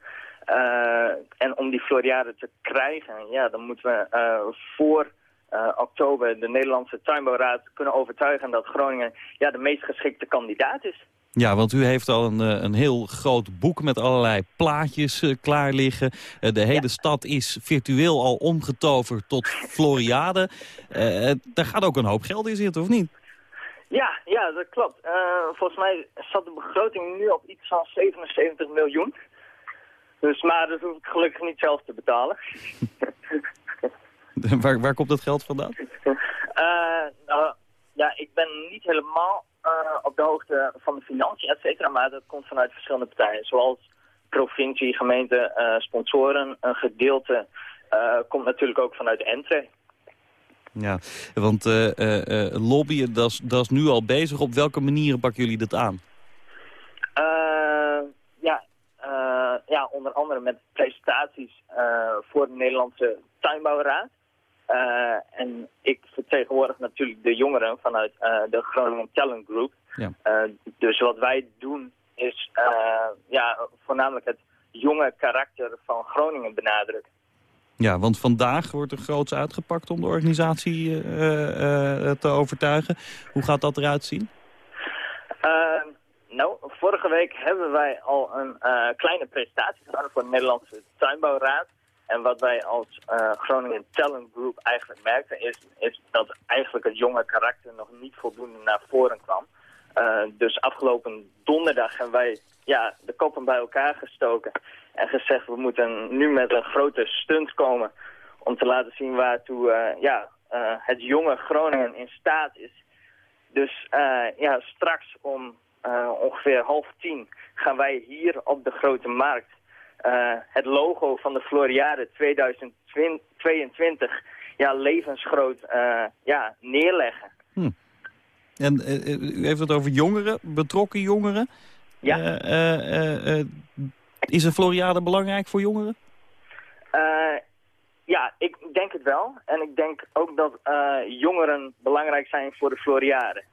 Eh, en om die Floriade te krijgen, ja, dan moeten we eh, voor eh, oktober de Nederlandse Tuinbouwraad kunnen overtuigen dat Groningen ja, de meest geschikte kandidaat is. Ja, want u heeft al een, een heel groot boek met allerlei plaatjes klaar liggen. De hele stad is virtueel al omgetoverd tot Floriade. Daar gaat ook een hoop geld in zitten, of niet? Ja, ja, dat klopt. Volgens mij zat de begroting nu op iets van 77 miljoen. Dus, maar dat hoef ik gelukkig niet zelf te betalen. waar, waar komt dat geld vandaan? Eh, nou, ja, ik ben niet helemaal eh, op de hoogte van de financiën, et cetera, maar dat komt vanuit verschillende partijen. Zoals provincie, gemeente, eh, sponsoren. Een gedeelte komt natuurlijk ook vanuit Entre. Ja, want lobbyen, dat is- dat is nu al bezig. Op welke manieren pakken jullie dat aan? Ja, onder andere met presentaties eh, voor de Nederlandse Tuinbouwraad. Eh, en ik vertegenwoordig natuurlijk de jongeren vanuit eh, de Groningen Talent Group. Ja. Dus wat wij doen is ja, voornamelijk het jonge karakter van Groningen benadrukken. Ja, want vandaag wordt er groots uitgepakt om de organisatie te overtuigen. Hoe gaat dat eruit zien? Vorige week hebben wij al een eh, kleine presentatie gedaan voor de Nederlandse Tuinbouwraad. En wat wij als eh, Groningen Talent Group eigenlijk merkten is, is dat eigenlijk het jonge karakter nog niet voldoende naar voren kwam. Eh, dus afgelopen donderdag hebben wij ja, de koppen bij elkaar gestoken en gezegd we moeten nu met een grote stunt komen om te laten zien waartoe ja, het jonge Groningen in staat is. Dus ja, straks om ongeveer half tien gaan wij hier op de Grote Markt eh, het logo van de Floriade 2022 ja, levensgroot eh, ja, neerleggen. En eh, eh, u heeft het over jongeren, betrokken jongeren. Ja. Eh, eh, eh, eh, is een Floriade belangrijk voor jongeren? Eh, ja, ik denk het wel. En ik denk ook dat eh, jongeren belangrijk zijn voor de Floriade.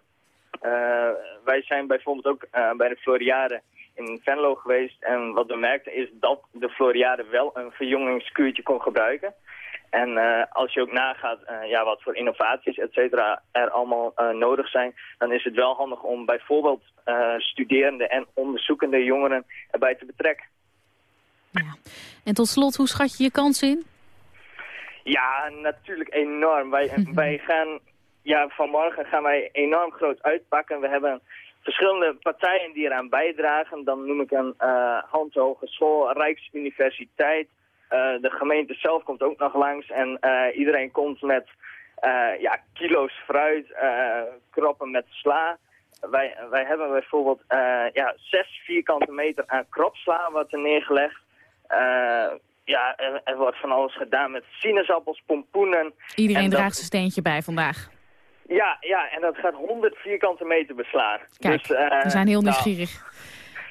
Eh, wij zijn bijvoorbeeld ook eh, bij de Floriade in Venlo geweest. En wat we merkten is dat de Floriade wel een verjongingskuurtje kon gebruiken. En eh, als je ook nagaat ja, wat voor innovaties et cetera er allemaal nodig zijn... dan is het wel handig om bijvoorbeeld studerende en onderzoekende jongeren erbij te betrekken. En tot slot, hoe schat je je kansen in? Ja, natuurlijk enorm. Wij, wij gaan, ja, vanmorgen gaan wij enorm groot uitpakken. We hebben verschillende partijen die eraan bijdragen. Dan noem ik een uh, Hans Hogeschool, Rijksuniversiteit. Uh, de gemeente zelf komt ook nog langs. En uh, iedereen komt met ja, kilo's fruit, kroppen met sla. Wij, wij hebben bijvoorbeeld ja, zes vierkante meter aan kropsla wat er neergelegd. ja, er, er, wordt van alles gedaan met sinaasappels, pompoenen. Iedereen draagt zijn steentje bij vandaag. Ja, ja, en dat gaat 100 vierkante meter beslaan. Kijk, dus, eh, we zijn heel nou, nieuwsgierig.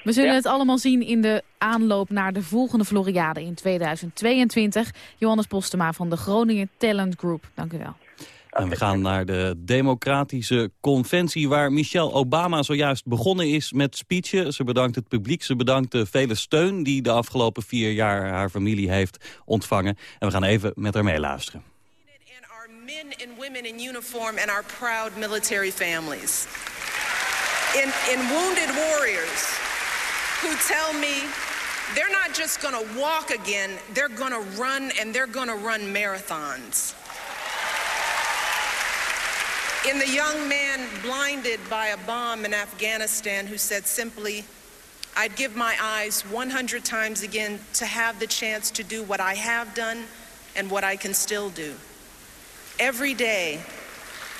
We zullen Ja. het allemaal zien in de aanloop naar de volgende Floriade in 2022. Johannes Postema van de Groningen Talent Group. Dank u wel. En we gaan naar de democratische conventie waar Michelle Obama zojuist begonnen is met speechen. Ze bedankt het publiek, ze bedankt de vele steun die de afgelopen vier jaar haar familie heeft ontvangen. En we gaan even met haar meeluisteren. Men and women in uniform and our proud military families. In, in wounded warriors who tell me they're not just going to walk again, they're going to run and they're going to run marathons. In the young man blinded by a bomb in Afghanistan who said simply, I'd give my eyes 100 times again to have the chance to do what I have done and what I can still do. Every day,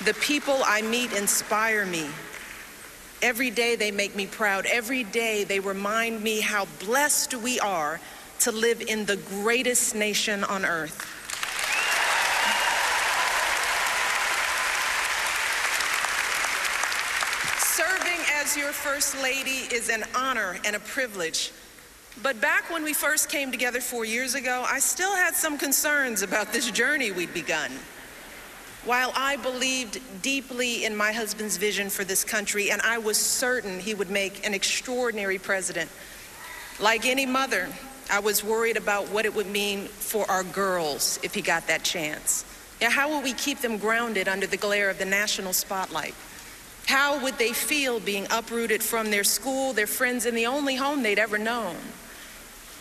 the people I meet inspire me. Every day they make me proud. Every day they remind me how blessed we are to live in the greatest nation on earth. Serving as your First Lady is an honor and a privilege. But back when we first came together four years ago, I still had some concerns about this journey we'd begun. While I believed deeply in my husband's vision for this country, and I was certain he would make an extraordinary president, like any mother, I was worried about what it would mean for our girls if he got that chance. Yeah, how would we keep them grounded under the glare of the national spotlight? How would they feel being uprooted from their school, their friends, and the only home they'd ever known?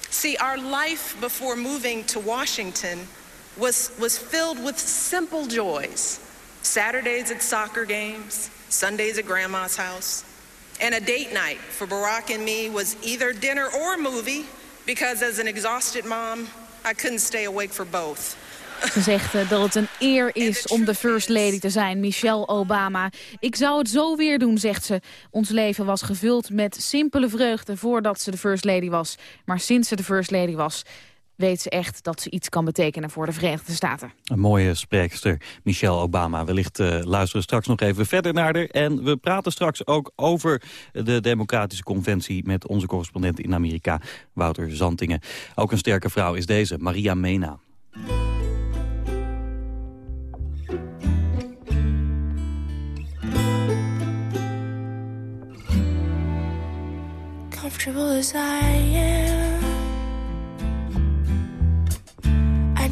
See, our life before moving to Washington was, was filled with simple joys. Saturdays at soccer games, Sundays at grandma's house. And a date night for Barack and me was either dinner or movie, because as an exhausted mom, I couldn't stay awake for both. Ze zegt eh, dat het een eer is om de First Lady te zijn, Michelle Obama. Ik zou het zo weer doen, zegt ze. Ons leven was gevuld met simpele vreugde voordat ze de First Lady was. Maar sinds ze de First Lady was, weet ze echt dat ze iets kan betekenen voor de Verenigde Staten. Een mooie spreekster, Michelle Obama. Wellicht eh, luisteren we straks nog even verder naar haar. En we praten straks ook over de Democratische Conventie... met onze correspondent in Amerika, Wouter Zantingen. Ook een sterke vrouw is deze, Maria Mena. comfortable as I am.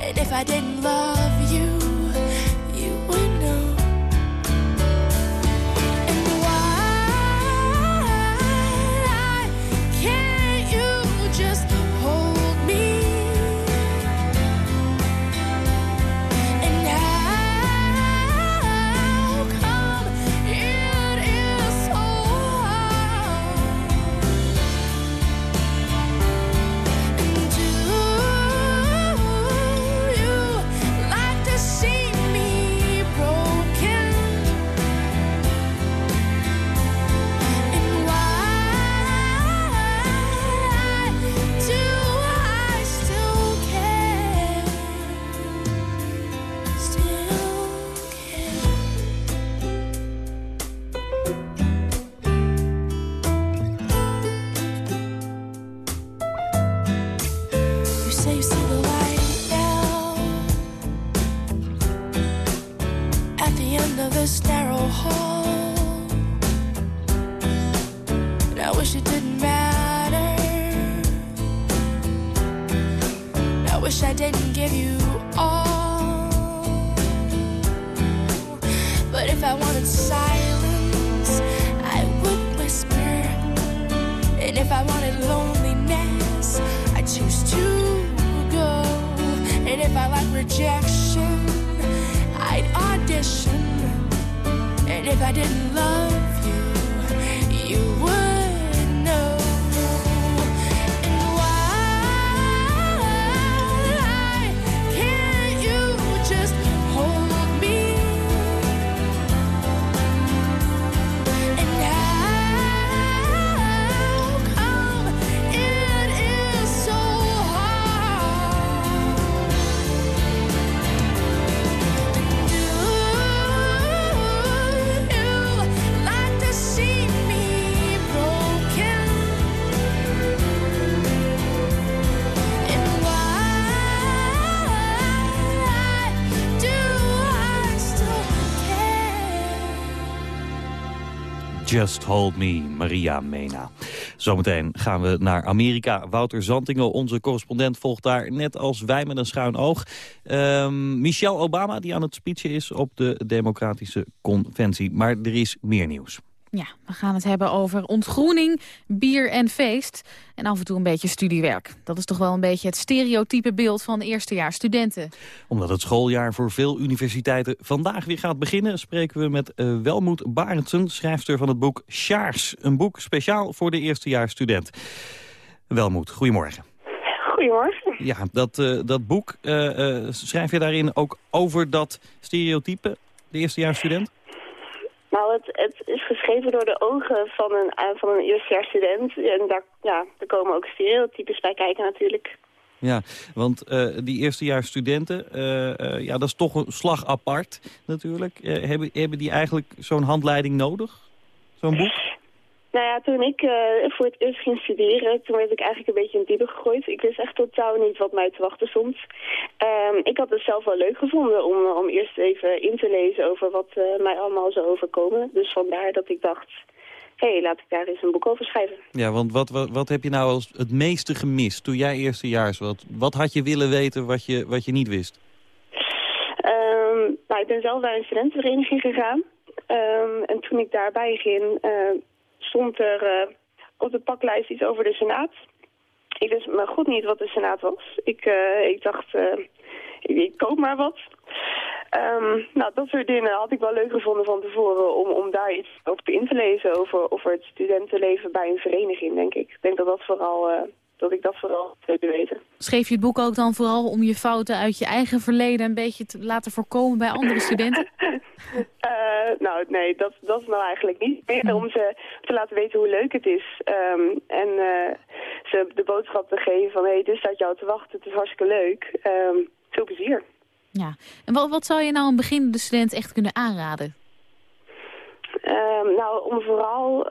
And if I didn't love you Just Hold Me, Maria Mena. Zometeen gaan we naar Amerika. Wouter Zantingen, onze correspondent, volgt daar net als wij met een schuin oog. Ehm, Michelle Obama, die aan het speechen is op de Democratische Conventie. Maar er is meer nieuws. Ja, we gaan het hebben over ontgroening, bier en feest. En af en toe een beetje studiewerk. Dat is toch wel een beetje het stereotype beeld van eerstejaarsstudenten. Omdat het schooljaar voor veel universiteiten vandaag weer gaat beginnen... spreken we met uh, Welmoed Barendsen, schrijfster van het boek Sjaars. Een boek speciaal voor de eerstejaarsstudent. Welmoed, goedemorgen. Goedemorgen. Ja, dat, uh, dat boek, uh, schrijf je daarin ook over dat stereotype, de eerstejaarsstudent? Nou, het, het, is geschreven door de ogen van een, van een eerstejaarsstudent. En daar, ja, er komen ook stereotypes bij kijken natuurlijk. Ja, want uh, die eerstejaarsstudenten, uh, ja, dat is toch een slag apart natuurlijk. hebben, hebben die eigenlijk zo'n handleiding nodig, zo'n boek? Nou ja, toen ik uh, voor het eerst ging studeren, toen werd ik eigenlijk een beetje in diepe gegooid. Ik wist echt totaal niet wat mij te wachten stond. Um, ik had het zelf wel leuk gevonden om, om eerst even in te lezen over wat uh, mij allemaal zou overkomen. Dus vandaar dat ik dacht, hé, hey, laat ik daar eens een boek over schrijven. Ja, want wat, wat, wat heb je nou als het meeste gemist toen jij eerstejaars was? Wat had je willen weten wat je, wat je niet wist? Um, nou, ik ben zelf bij een studentenvereniging gegaan. Um, en toen ik daarbij ging... Uh, stond er uh, op de paklijst iets over de Senaat. Ik wist maar goed niet wat de Senaat was. Ik, uh, ik dacht, uh, ik, ik, koop maar wat. Um, nou, dat soort dingen had ik wel leuk gevonden van tevoren om, om daar iets over in te lezen. Over, over het studentenleven bij een vereniging, denk ik. Ik denk dat, dat, vooral, dat ik dat vooral wilde weten. Schreef je het boek ook dan vooral om je fouten uit je eigen verleden een beetje te laten voorkomen bij andere studenten? Uh, nou, nee, dat, dat is nou eigenlijk niet. Meer om ze te laten weten hoe leuk het is. Um, en uh, ze de boodschap te geven van, hé, hey, dit staat jou te wachten, het is hartstikke leuk. Um, veel plezier. Ja, en wat, wat zou je nou een beginnende student echt kunnen aanraden? Um, nou, om vooral...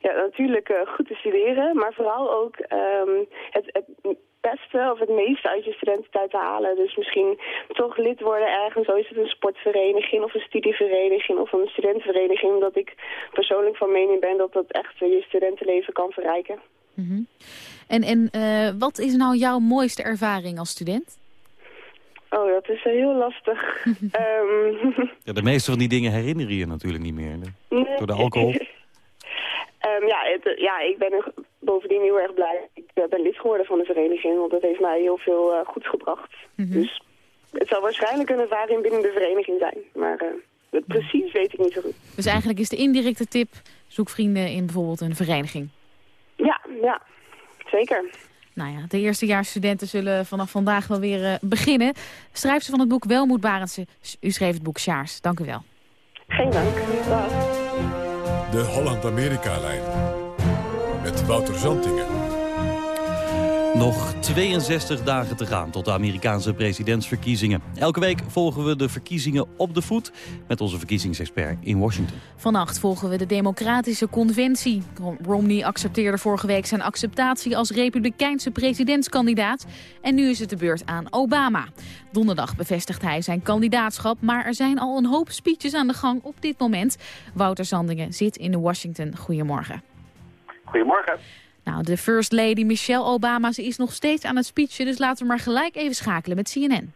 ja, natuurlijk uh, goed te studeren, maar vooral ook het, het beste of het meeste uit je studententijd te halen. Dus misschien toch lid worden ergens, zo is het een sportvereniging of een studievereniging of een studentenvereniging. Omdat ik persoonlijk van mening ben dat dat echt je studentenleven kan verrijken. Mm -hmm. En, en uh, wat is nou jouw mooiste ervaring als student? Oh, dat is heel lastig. um... ja, de meeste van die dingen herinneren je natuurlijk niet meer. Nee. Door de alcohol. Um, ja, het, ja, ik ben bovendien heel erg blij. Ik uh, ben lid geworden van de vereniging, want dat heeft mij heel veel uh, goeds gebracht. Mm -hmm. Dus het zal waarschijnlijk een ervaring binnen de vereniging zijn. Maar uh, precies weet ik niet zo goed. Dus eigenlijk is de indirecte tip, zoek vrienden in bijvoorbeeld een vereniging. Ja, ja, zeker. Nou ja, de eerstejaarsstudenten zullen vanaf vandaag wel weer uh, beginnen. Schrijfster van het boek Welmoed Barendse. U schreef het boek Sjaars. Dank u wel. Geen dank. Dag. De Holland-Amerika-lijn. Met Wouter Zantingen. Nog 62 dagen te gaan tot de Amerikaanse presidentsverkiezingen. Elke week volgen we de verkiezingen op de voet met onze verkiezingsexpert in Washington. Vannacht volgen we de Democratische Conventie. Romney accepteerde vorige week zijn acceptatie als republikeinse presidentskandidaat. En nu is het de beurt aan Obama. Donderdag bevestigt hij zijn kandidaatschap, maar er zijn al een hoop speeches aan de gang op dit moment. Wouter Zandingen zit in de Washington. Goedemorgen. Goedemorgen. Nou, de First Lady Michelle Obama, ze is nog steeds aan het speechen, dus laten we maar gelijk even schakelen met CNN.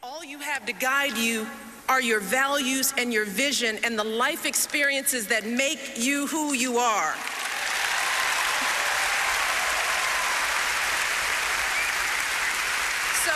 All you have to guide you are your values and your vision and the life experiences that make you who you are. So,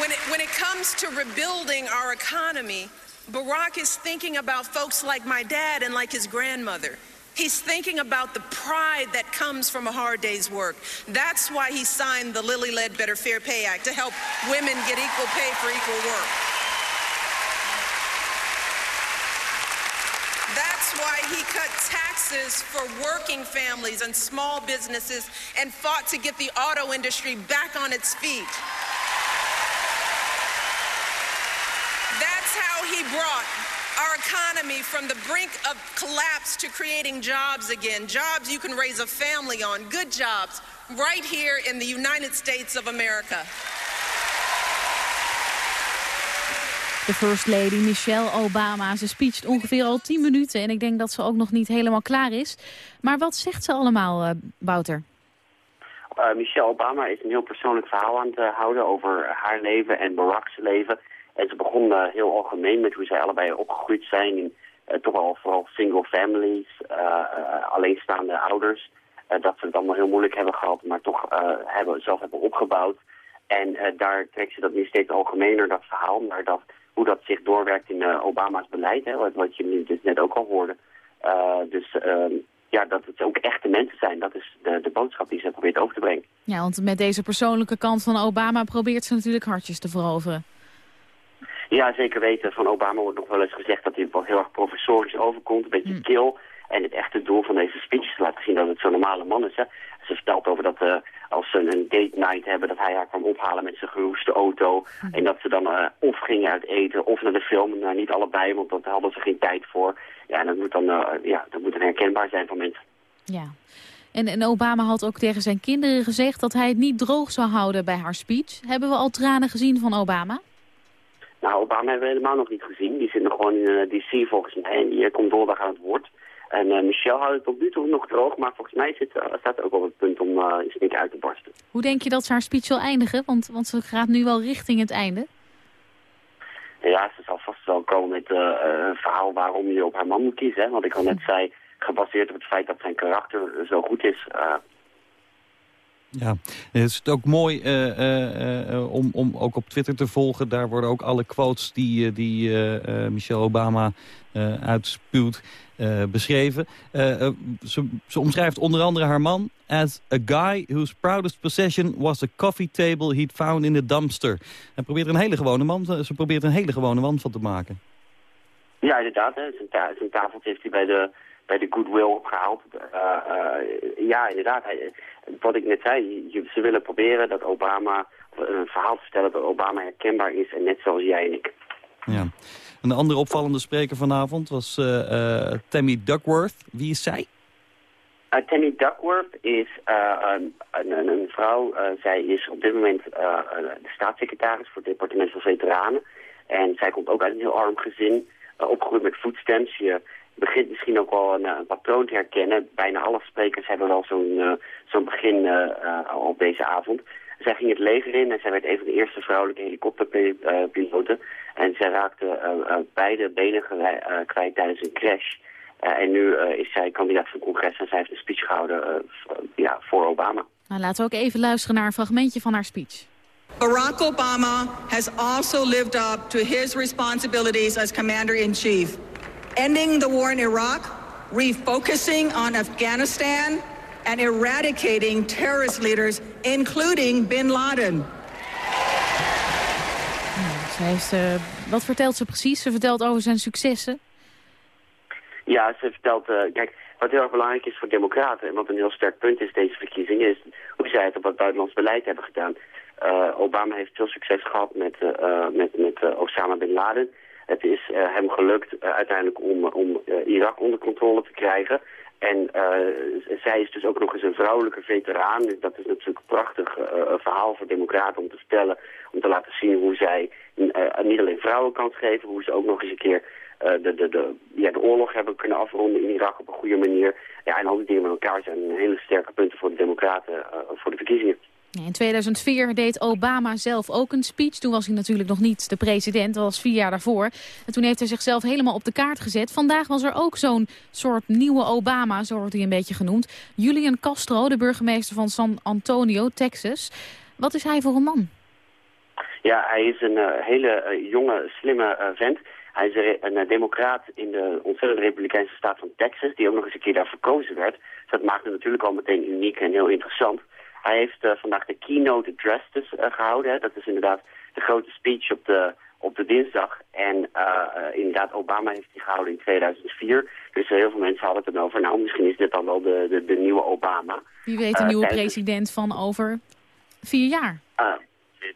When it, when it comes to rebuilding our economy, Barack is thinking about folks like my dad and like his grandmother. He's thinking about the pride that comes from a hard day's work. That's why he signed the Lilly Ledbetter Fair Pay Act to help women get equal pay for equal work. That's why he cut taxes for working families and small businesses and fought to get the auto industry back on its feet. That's how he brought our economy from the brink of collapse to creating jobs again. Jobs you can raise a family on, good jobs, right here in the United States of America. De First Lady Michelle Obama. Ze speecht ongeveer al 10 minuten en ik denk dat ze ook nog niet helemaal klaar is. Maar wat zegt ze allemaal, eh Wouter? Uh, Michelle Obama is een heel persoonlijk verhaal aan het uh, houden over haar leven en Barack's leven. En ze begon uh, heel algemeen met hoe zij allebei opgegroeid zijn in uh, toch wel vooral single families, uh, alleenstaande ouders. Dat ze het allemaal heel moeilijk hebben gehad, maar toch hebben, zelf hebben opgebouwd. En daar trekt ze dat nu steeds algemener, dat verhaal, maar dat, hoe dat zich doorwerkt in Obama's beleid, hè, wat, je nu dus net ook al hoorde. Dus uh, ja, dat het ook echte mensen zijn, dat is de, de boodschap die ze probeert over te brengen. Ja, want met deze persoonlijke kant van Obama probeert ze natuurlijk hartjes te veroveren. Ja, zeker weten. Van Obama wordt nog wel eens gezegd dat hij wel heel erg professorisch overkomt, een beetje kil. En het echte doel van deze speech is te laten zien dat het zo'n normale man is. Hè. Ze vertelt over dat uh, als ze een date night hebben, dat hij haar kwam ophalen met zijn geroeste auto. En dat ze dan uh, of gingen uit eten of naar de film. Nou, niet allebei, want daar hadden ze geen tijd voor. Ja, en dat moet dan, uh, ja, dat moet dan herkenbaar zijn voor mensen. Ja. En, en Obama had ook tegen zijn kinderen gezegd dat hij het niet droog zou houden bij haar speech. Hebben we al tranen gezien van Obama? Nou, Obama hebben we helemaal nog niet gezien. Die zit nog gewoon in uh, D.C. volgens mij en die komt donderdag aan het woord. En uh, Michelle houdt het tot nu toe nog droog, maar volgens mij zit, uh, staat ook op het punt om eens een keer uit te barsten. Hoe denk je dat ze haar speech zal eindigen? Want, want ze gaat nu wel richting het einde. Ja, ze zal vast wel komen met een verhaal waarom je op haar man moet kiezen. Hè? Want ik al net zei, gebaseerd op het feit dat zijn karakter zo goed is... Ja, het is ook mooi uh, uh, uh, om, ook op Twitter te volgen. Daar worden ook alle quotes die, die Michelle Obama uitspuwt beschreven. Ze, ze, omschrijft onder andere haar man as a guy whose proudest possession was a coffee table he'd found in the dumpster. Hij probeert er een hele gewone man, ze probeert er een hele gewone man van te maken. Ja, inderdaad. Hè. Zijn, ta zijn tafeltje bij de bij de Goodwill opgehaald. Uh, uh, ja, inderdaad. Wat ik net zei, je, ze willen proberen dat Obama een verhaal te vertellen dat Obama herkenbaar is en net zoals jij en ik. Ja. Een andere opvallende spreker vanavond was uh, Tammy Duckworth. Wie is zij? Tammy Duckworth is een, een, een, vrouw. zij is op dit moment de staatssecretaris voor het departement van veteranen. En zij komt ook uit een heel arm gezin. opgegroeid met voetstamps. Je begint misschien ook wel een, een, patroon te herkennen. Bijna alle sprekers hebben wel zo'n uh, zo'n begin uh, op deze avond. Zij ging het leger in en zij werd een van de eerste vrouwelijke helikopterpiloten. En zij raakte beide benen kwijt tijdens een crash. en nu is zij kandidaat voor het congres en zij heeft een speech gehouden ja, voor Obama. Nou, laten we ook even luisteren naar een fragmentje van haar speech. Barack Obama has also lived up to his responsibilities as commander-in-chief ending the war in Iraq, refocusing on Afghanistan, and eradicating terrorist leaders, including bin Laden. Ja, heeft, uh, wat vertelt ze precies? Ze vertelt over zijn successen. Ja, ze vertelt... Uh, kijk, wat heel erg belangrijk is voor democraten... en wat een heel sterk punt is deze verkiezingen... is hoe zij het op het buitenlands beleid hebben gedaan. Uh, Obama heeft veel succes gehad met, met, met Osama bin Laden... Het is uh, hem gelukt uh, uiteindelijk om, om uh, Irak onder controle te krijgen. En zij is dus ook nog eens een vrouwelijke veteraan. Dus dat is natuurlijk een prachtig verhaal voor democraten om te vertellen. Om te laten zien hoe zij niet alleen vrouwen kans geven, hoe ze ook nog eens een keer de, de, de, de oorlog hebben kunnen afronden in Irak op een goede manier. Ja, en al die dingen met elkaar zijn hele sterke punten voor de democraten voor de verkiezingen. In 2004 deed Obama zelf ook een speech. Toen was hij natuurlijk nog niet de president, dat was vier jaar daarvoor. En toen heeft hij zichzelf helemaal op de kaart gezet. Vandaag was er ook zo'n soort nieuwe Obama, zo wordt hij een beetje genoemd. Julian Castro, de burgemeester van San Antonio, Texas. Wat is hij voor een man? Ja, hij is een eh, hele eh, jonge, slimme eh, vent. Hij is een, democraat in de ontzettend republikeinse staat van Texas, die ook nog eens een keer daar verkozen werd. Dus dat maakt hem natuurlijk al meteen uniek en heel interessant. Hij heeft eh, vandaag de keynote address dus eh, gehouden. Hè. Dat is inderdaad de grote speech op de, op de dinsdag. En eh, inderdaad, Obama heeft die gehouden in 2004. Dus heel veel mensen hadden het dan over, nou, misschien is dit dan wel de, de, de nieuwe Obama. Wie weet de nieuwe president van over vier jaar. Ah,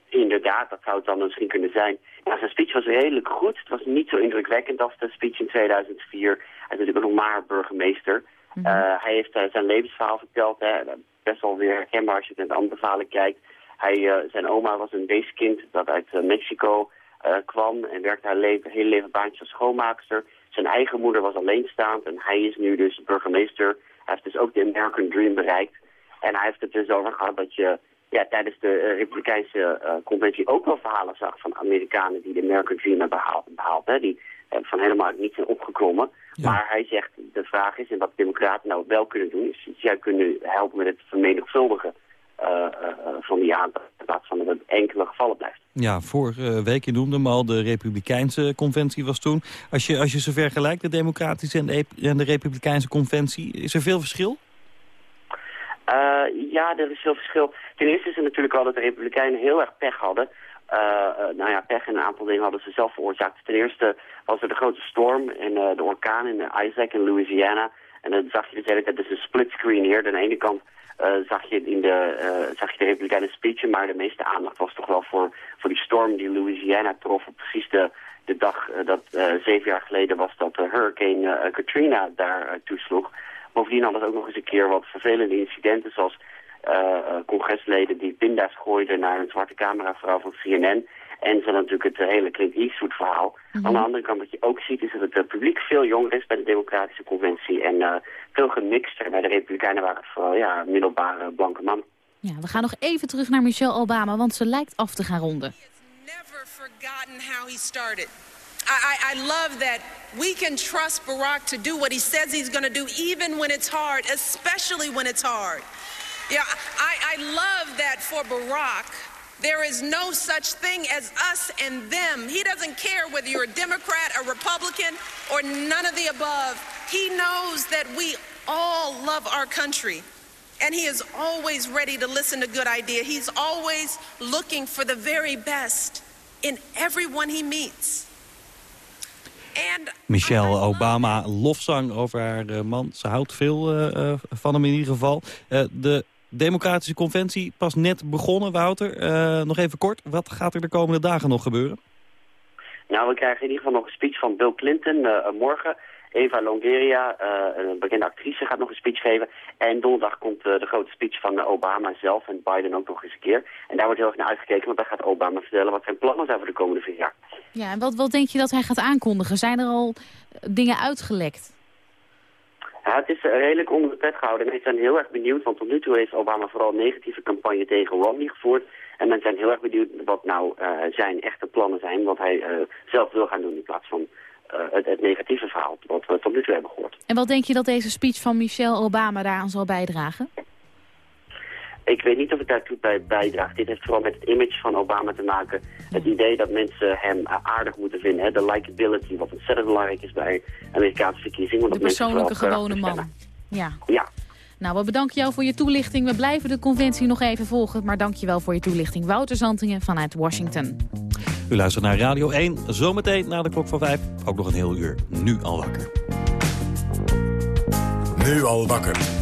inderdaad, dat zou het dan misschien kunnen zijn. Ja, zijn speech was redelijk goed. Het was niet zo indrukwekkend als de speech in 2004. Hij is natuurlijk nog maar burgemeester. Eh, hij heeft zijn levensverhaal verteld. Hè. Best wel weer herkenbaar als je naar de andere verhalen kijkt. Hij, eh, zijn oma was een weeskind dat uit eh, Mexico eh, kwam en werkte haar leven, hele leven baantje als schoonmaakster. Zijn eigen moeder was alleenstaand en hij is nu dus burgemeester. Hij heeft dus ook de American Dream bereikt. En hij heeft het dus over gehad dat je ja, tijdens de Republikeinse conventie ook wel verhalen zag van Amerikanen die de American Dream hebben behaald. eh, van helemaal niet zijn opgeklommen. Maar hij zegt, de vraag is, en wat democraten nou wel kunnen doen, is zij kunnen helpen met het vermenigvuldigen eh, eh, eh, van die aantal, in plaats van dat het enkele gevallen blijft. Ja, vorige week, je noemde hem al, de Republikeinse conventie was toen. Als je, als je ze vergelijkt, de Democratische en de, en de Republikeinse conventie, is er veel verschil? Ja, er is veel verschil. Ten eerste is het natuurlijk wel dat de Republikeinen heel erg pech hadden. Eh, eh, nou ja, pech en een aantal dingen hadden ze zelf veroorzaakt. Ten eerste was er de grote storm en eh, de orkaan in Isaac in Louisiana. En dan zag je dus de hele dus een split screen hier. Aan de ene kant zag, je in de, eh, zag je de Republikeinen speechen, maar de meeste aandacht was toch wel voor, voor die storm die Louisiana trof op precies de, de dag dat zeven jaar geleden was dat de hurricane Katrina daar toesloeg. Bovendien hadden ze ook nog eens een keer wat vervelende incidenten, zoals congresleden die pinda's gooiden naar een zwarte cameravrouw van CNN. En ze hadden natuurlijk het eh, hele Clint Eastwood verhaal. Aan de andere kant wat je ook ziet is dat het eh, publiek veel jonger is bij de Democratische Conventie. En eh, veel gemixter. Bij de Republikeinen waren het vooral ja, middelbare blanke mannen. Ja, we gaan nog even terug naar Michelle Obama, want ze lijkt af te gaan ronden. forgotten how he started. I, I, I love that we can trust Barack to do what he says he's going to do, even when it's hard, especially when it's hard. Yeah, I, I love that for Barack. There is no such thing as us and them. He doesn't care whether you're a Democrat, a Republican, or none of the above. He knows that we all love our country. And he is always ready to listen to good ideas. He's always looking for the very best in everyone he meets. Michelle Obama, lofzang over haar eh, man. Ze houdt veel eh, van hem in ieder geval. Eh, de Democratische Conventie pas net begonnen, Wouter. Eh, nog even kort, wat gaat er de komende dagen nog gebeuren? Nou, we krijgen in ieder geval nog een speech van Bill Clinton eh, eh, morgen. Eva Longoria, eh, een bekende actrice, gaat nog een speech geven. En donderdag komt de grote speech van Obama zelf en Biden ook nog eens een keer. En daar wordt heel erg naar uitgekeken, want daar gaat Obama vertellen wat zijn plannen zijn voor de komende vier jaar. Ja, en wat, wat denk je dat hij gaat aankondigen? Zijn er al dingen uitgelekt? Het is eh, redelijk onder de pet gehouden. En mensen zijn heel erg benieuwd, want tot nu toe heeft Obama vooral negatieve campagne tegen Romney gevoerd. En mensen zijn heel erg benieuwd wat nou eh, zijn echte plannen zijn, wat hij eh, zelf wil gaan doen in plaats van het, het negatieve verhaal wat we tot nu toe hebben gehoord. En wat denk je dat deze speech van Michelle Obama daaraan zal bijdragen? Ik weet niet of het daartoe bij bijdraagt. Dit heeft vooral met het image van Obama te maken. Het idee dat mensen hem aardig moeten vinden. Hè? De likability, wat ontzettend belangrijk is bij Amerikaanse verkiezingen. De persoonlijke gewone man. Ja. Ja. Nou, we bedanken jou voor je toelichting. We blijven de conventie nog even volgen. Maar dank je wel voor je toelichting. Wouter Zantingen vanuit Washington. U luistert naar Radio 1, zometeen na de klok van 5. Ook nog een heel uur, nu al wakker. Nu al wakker.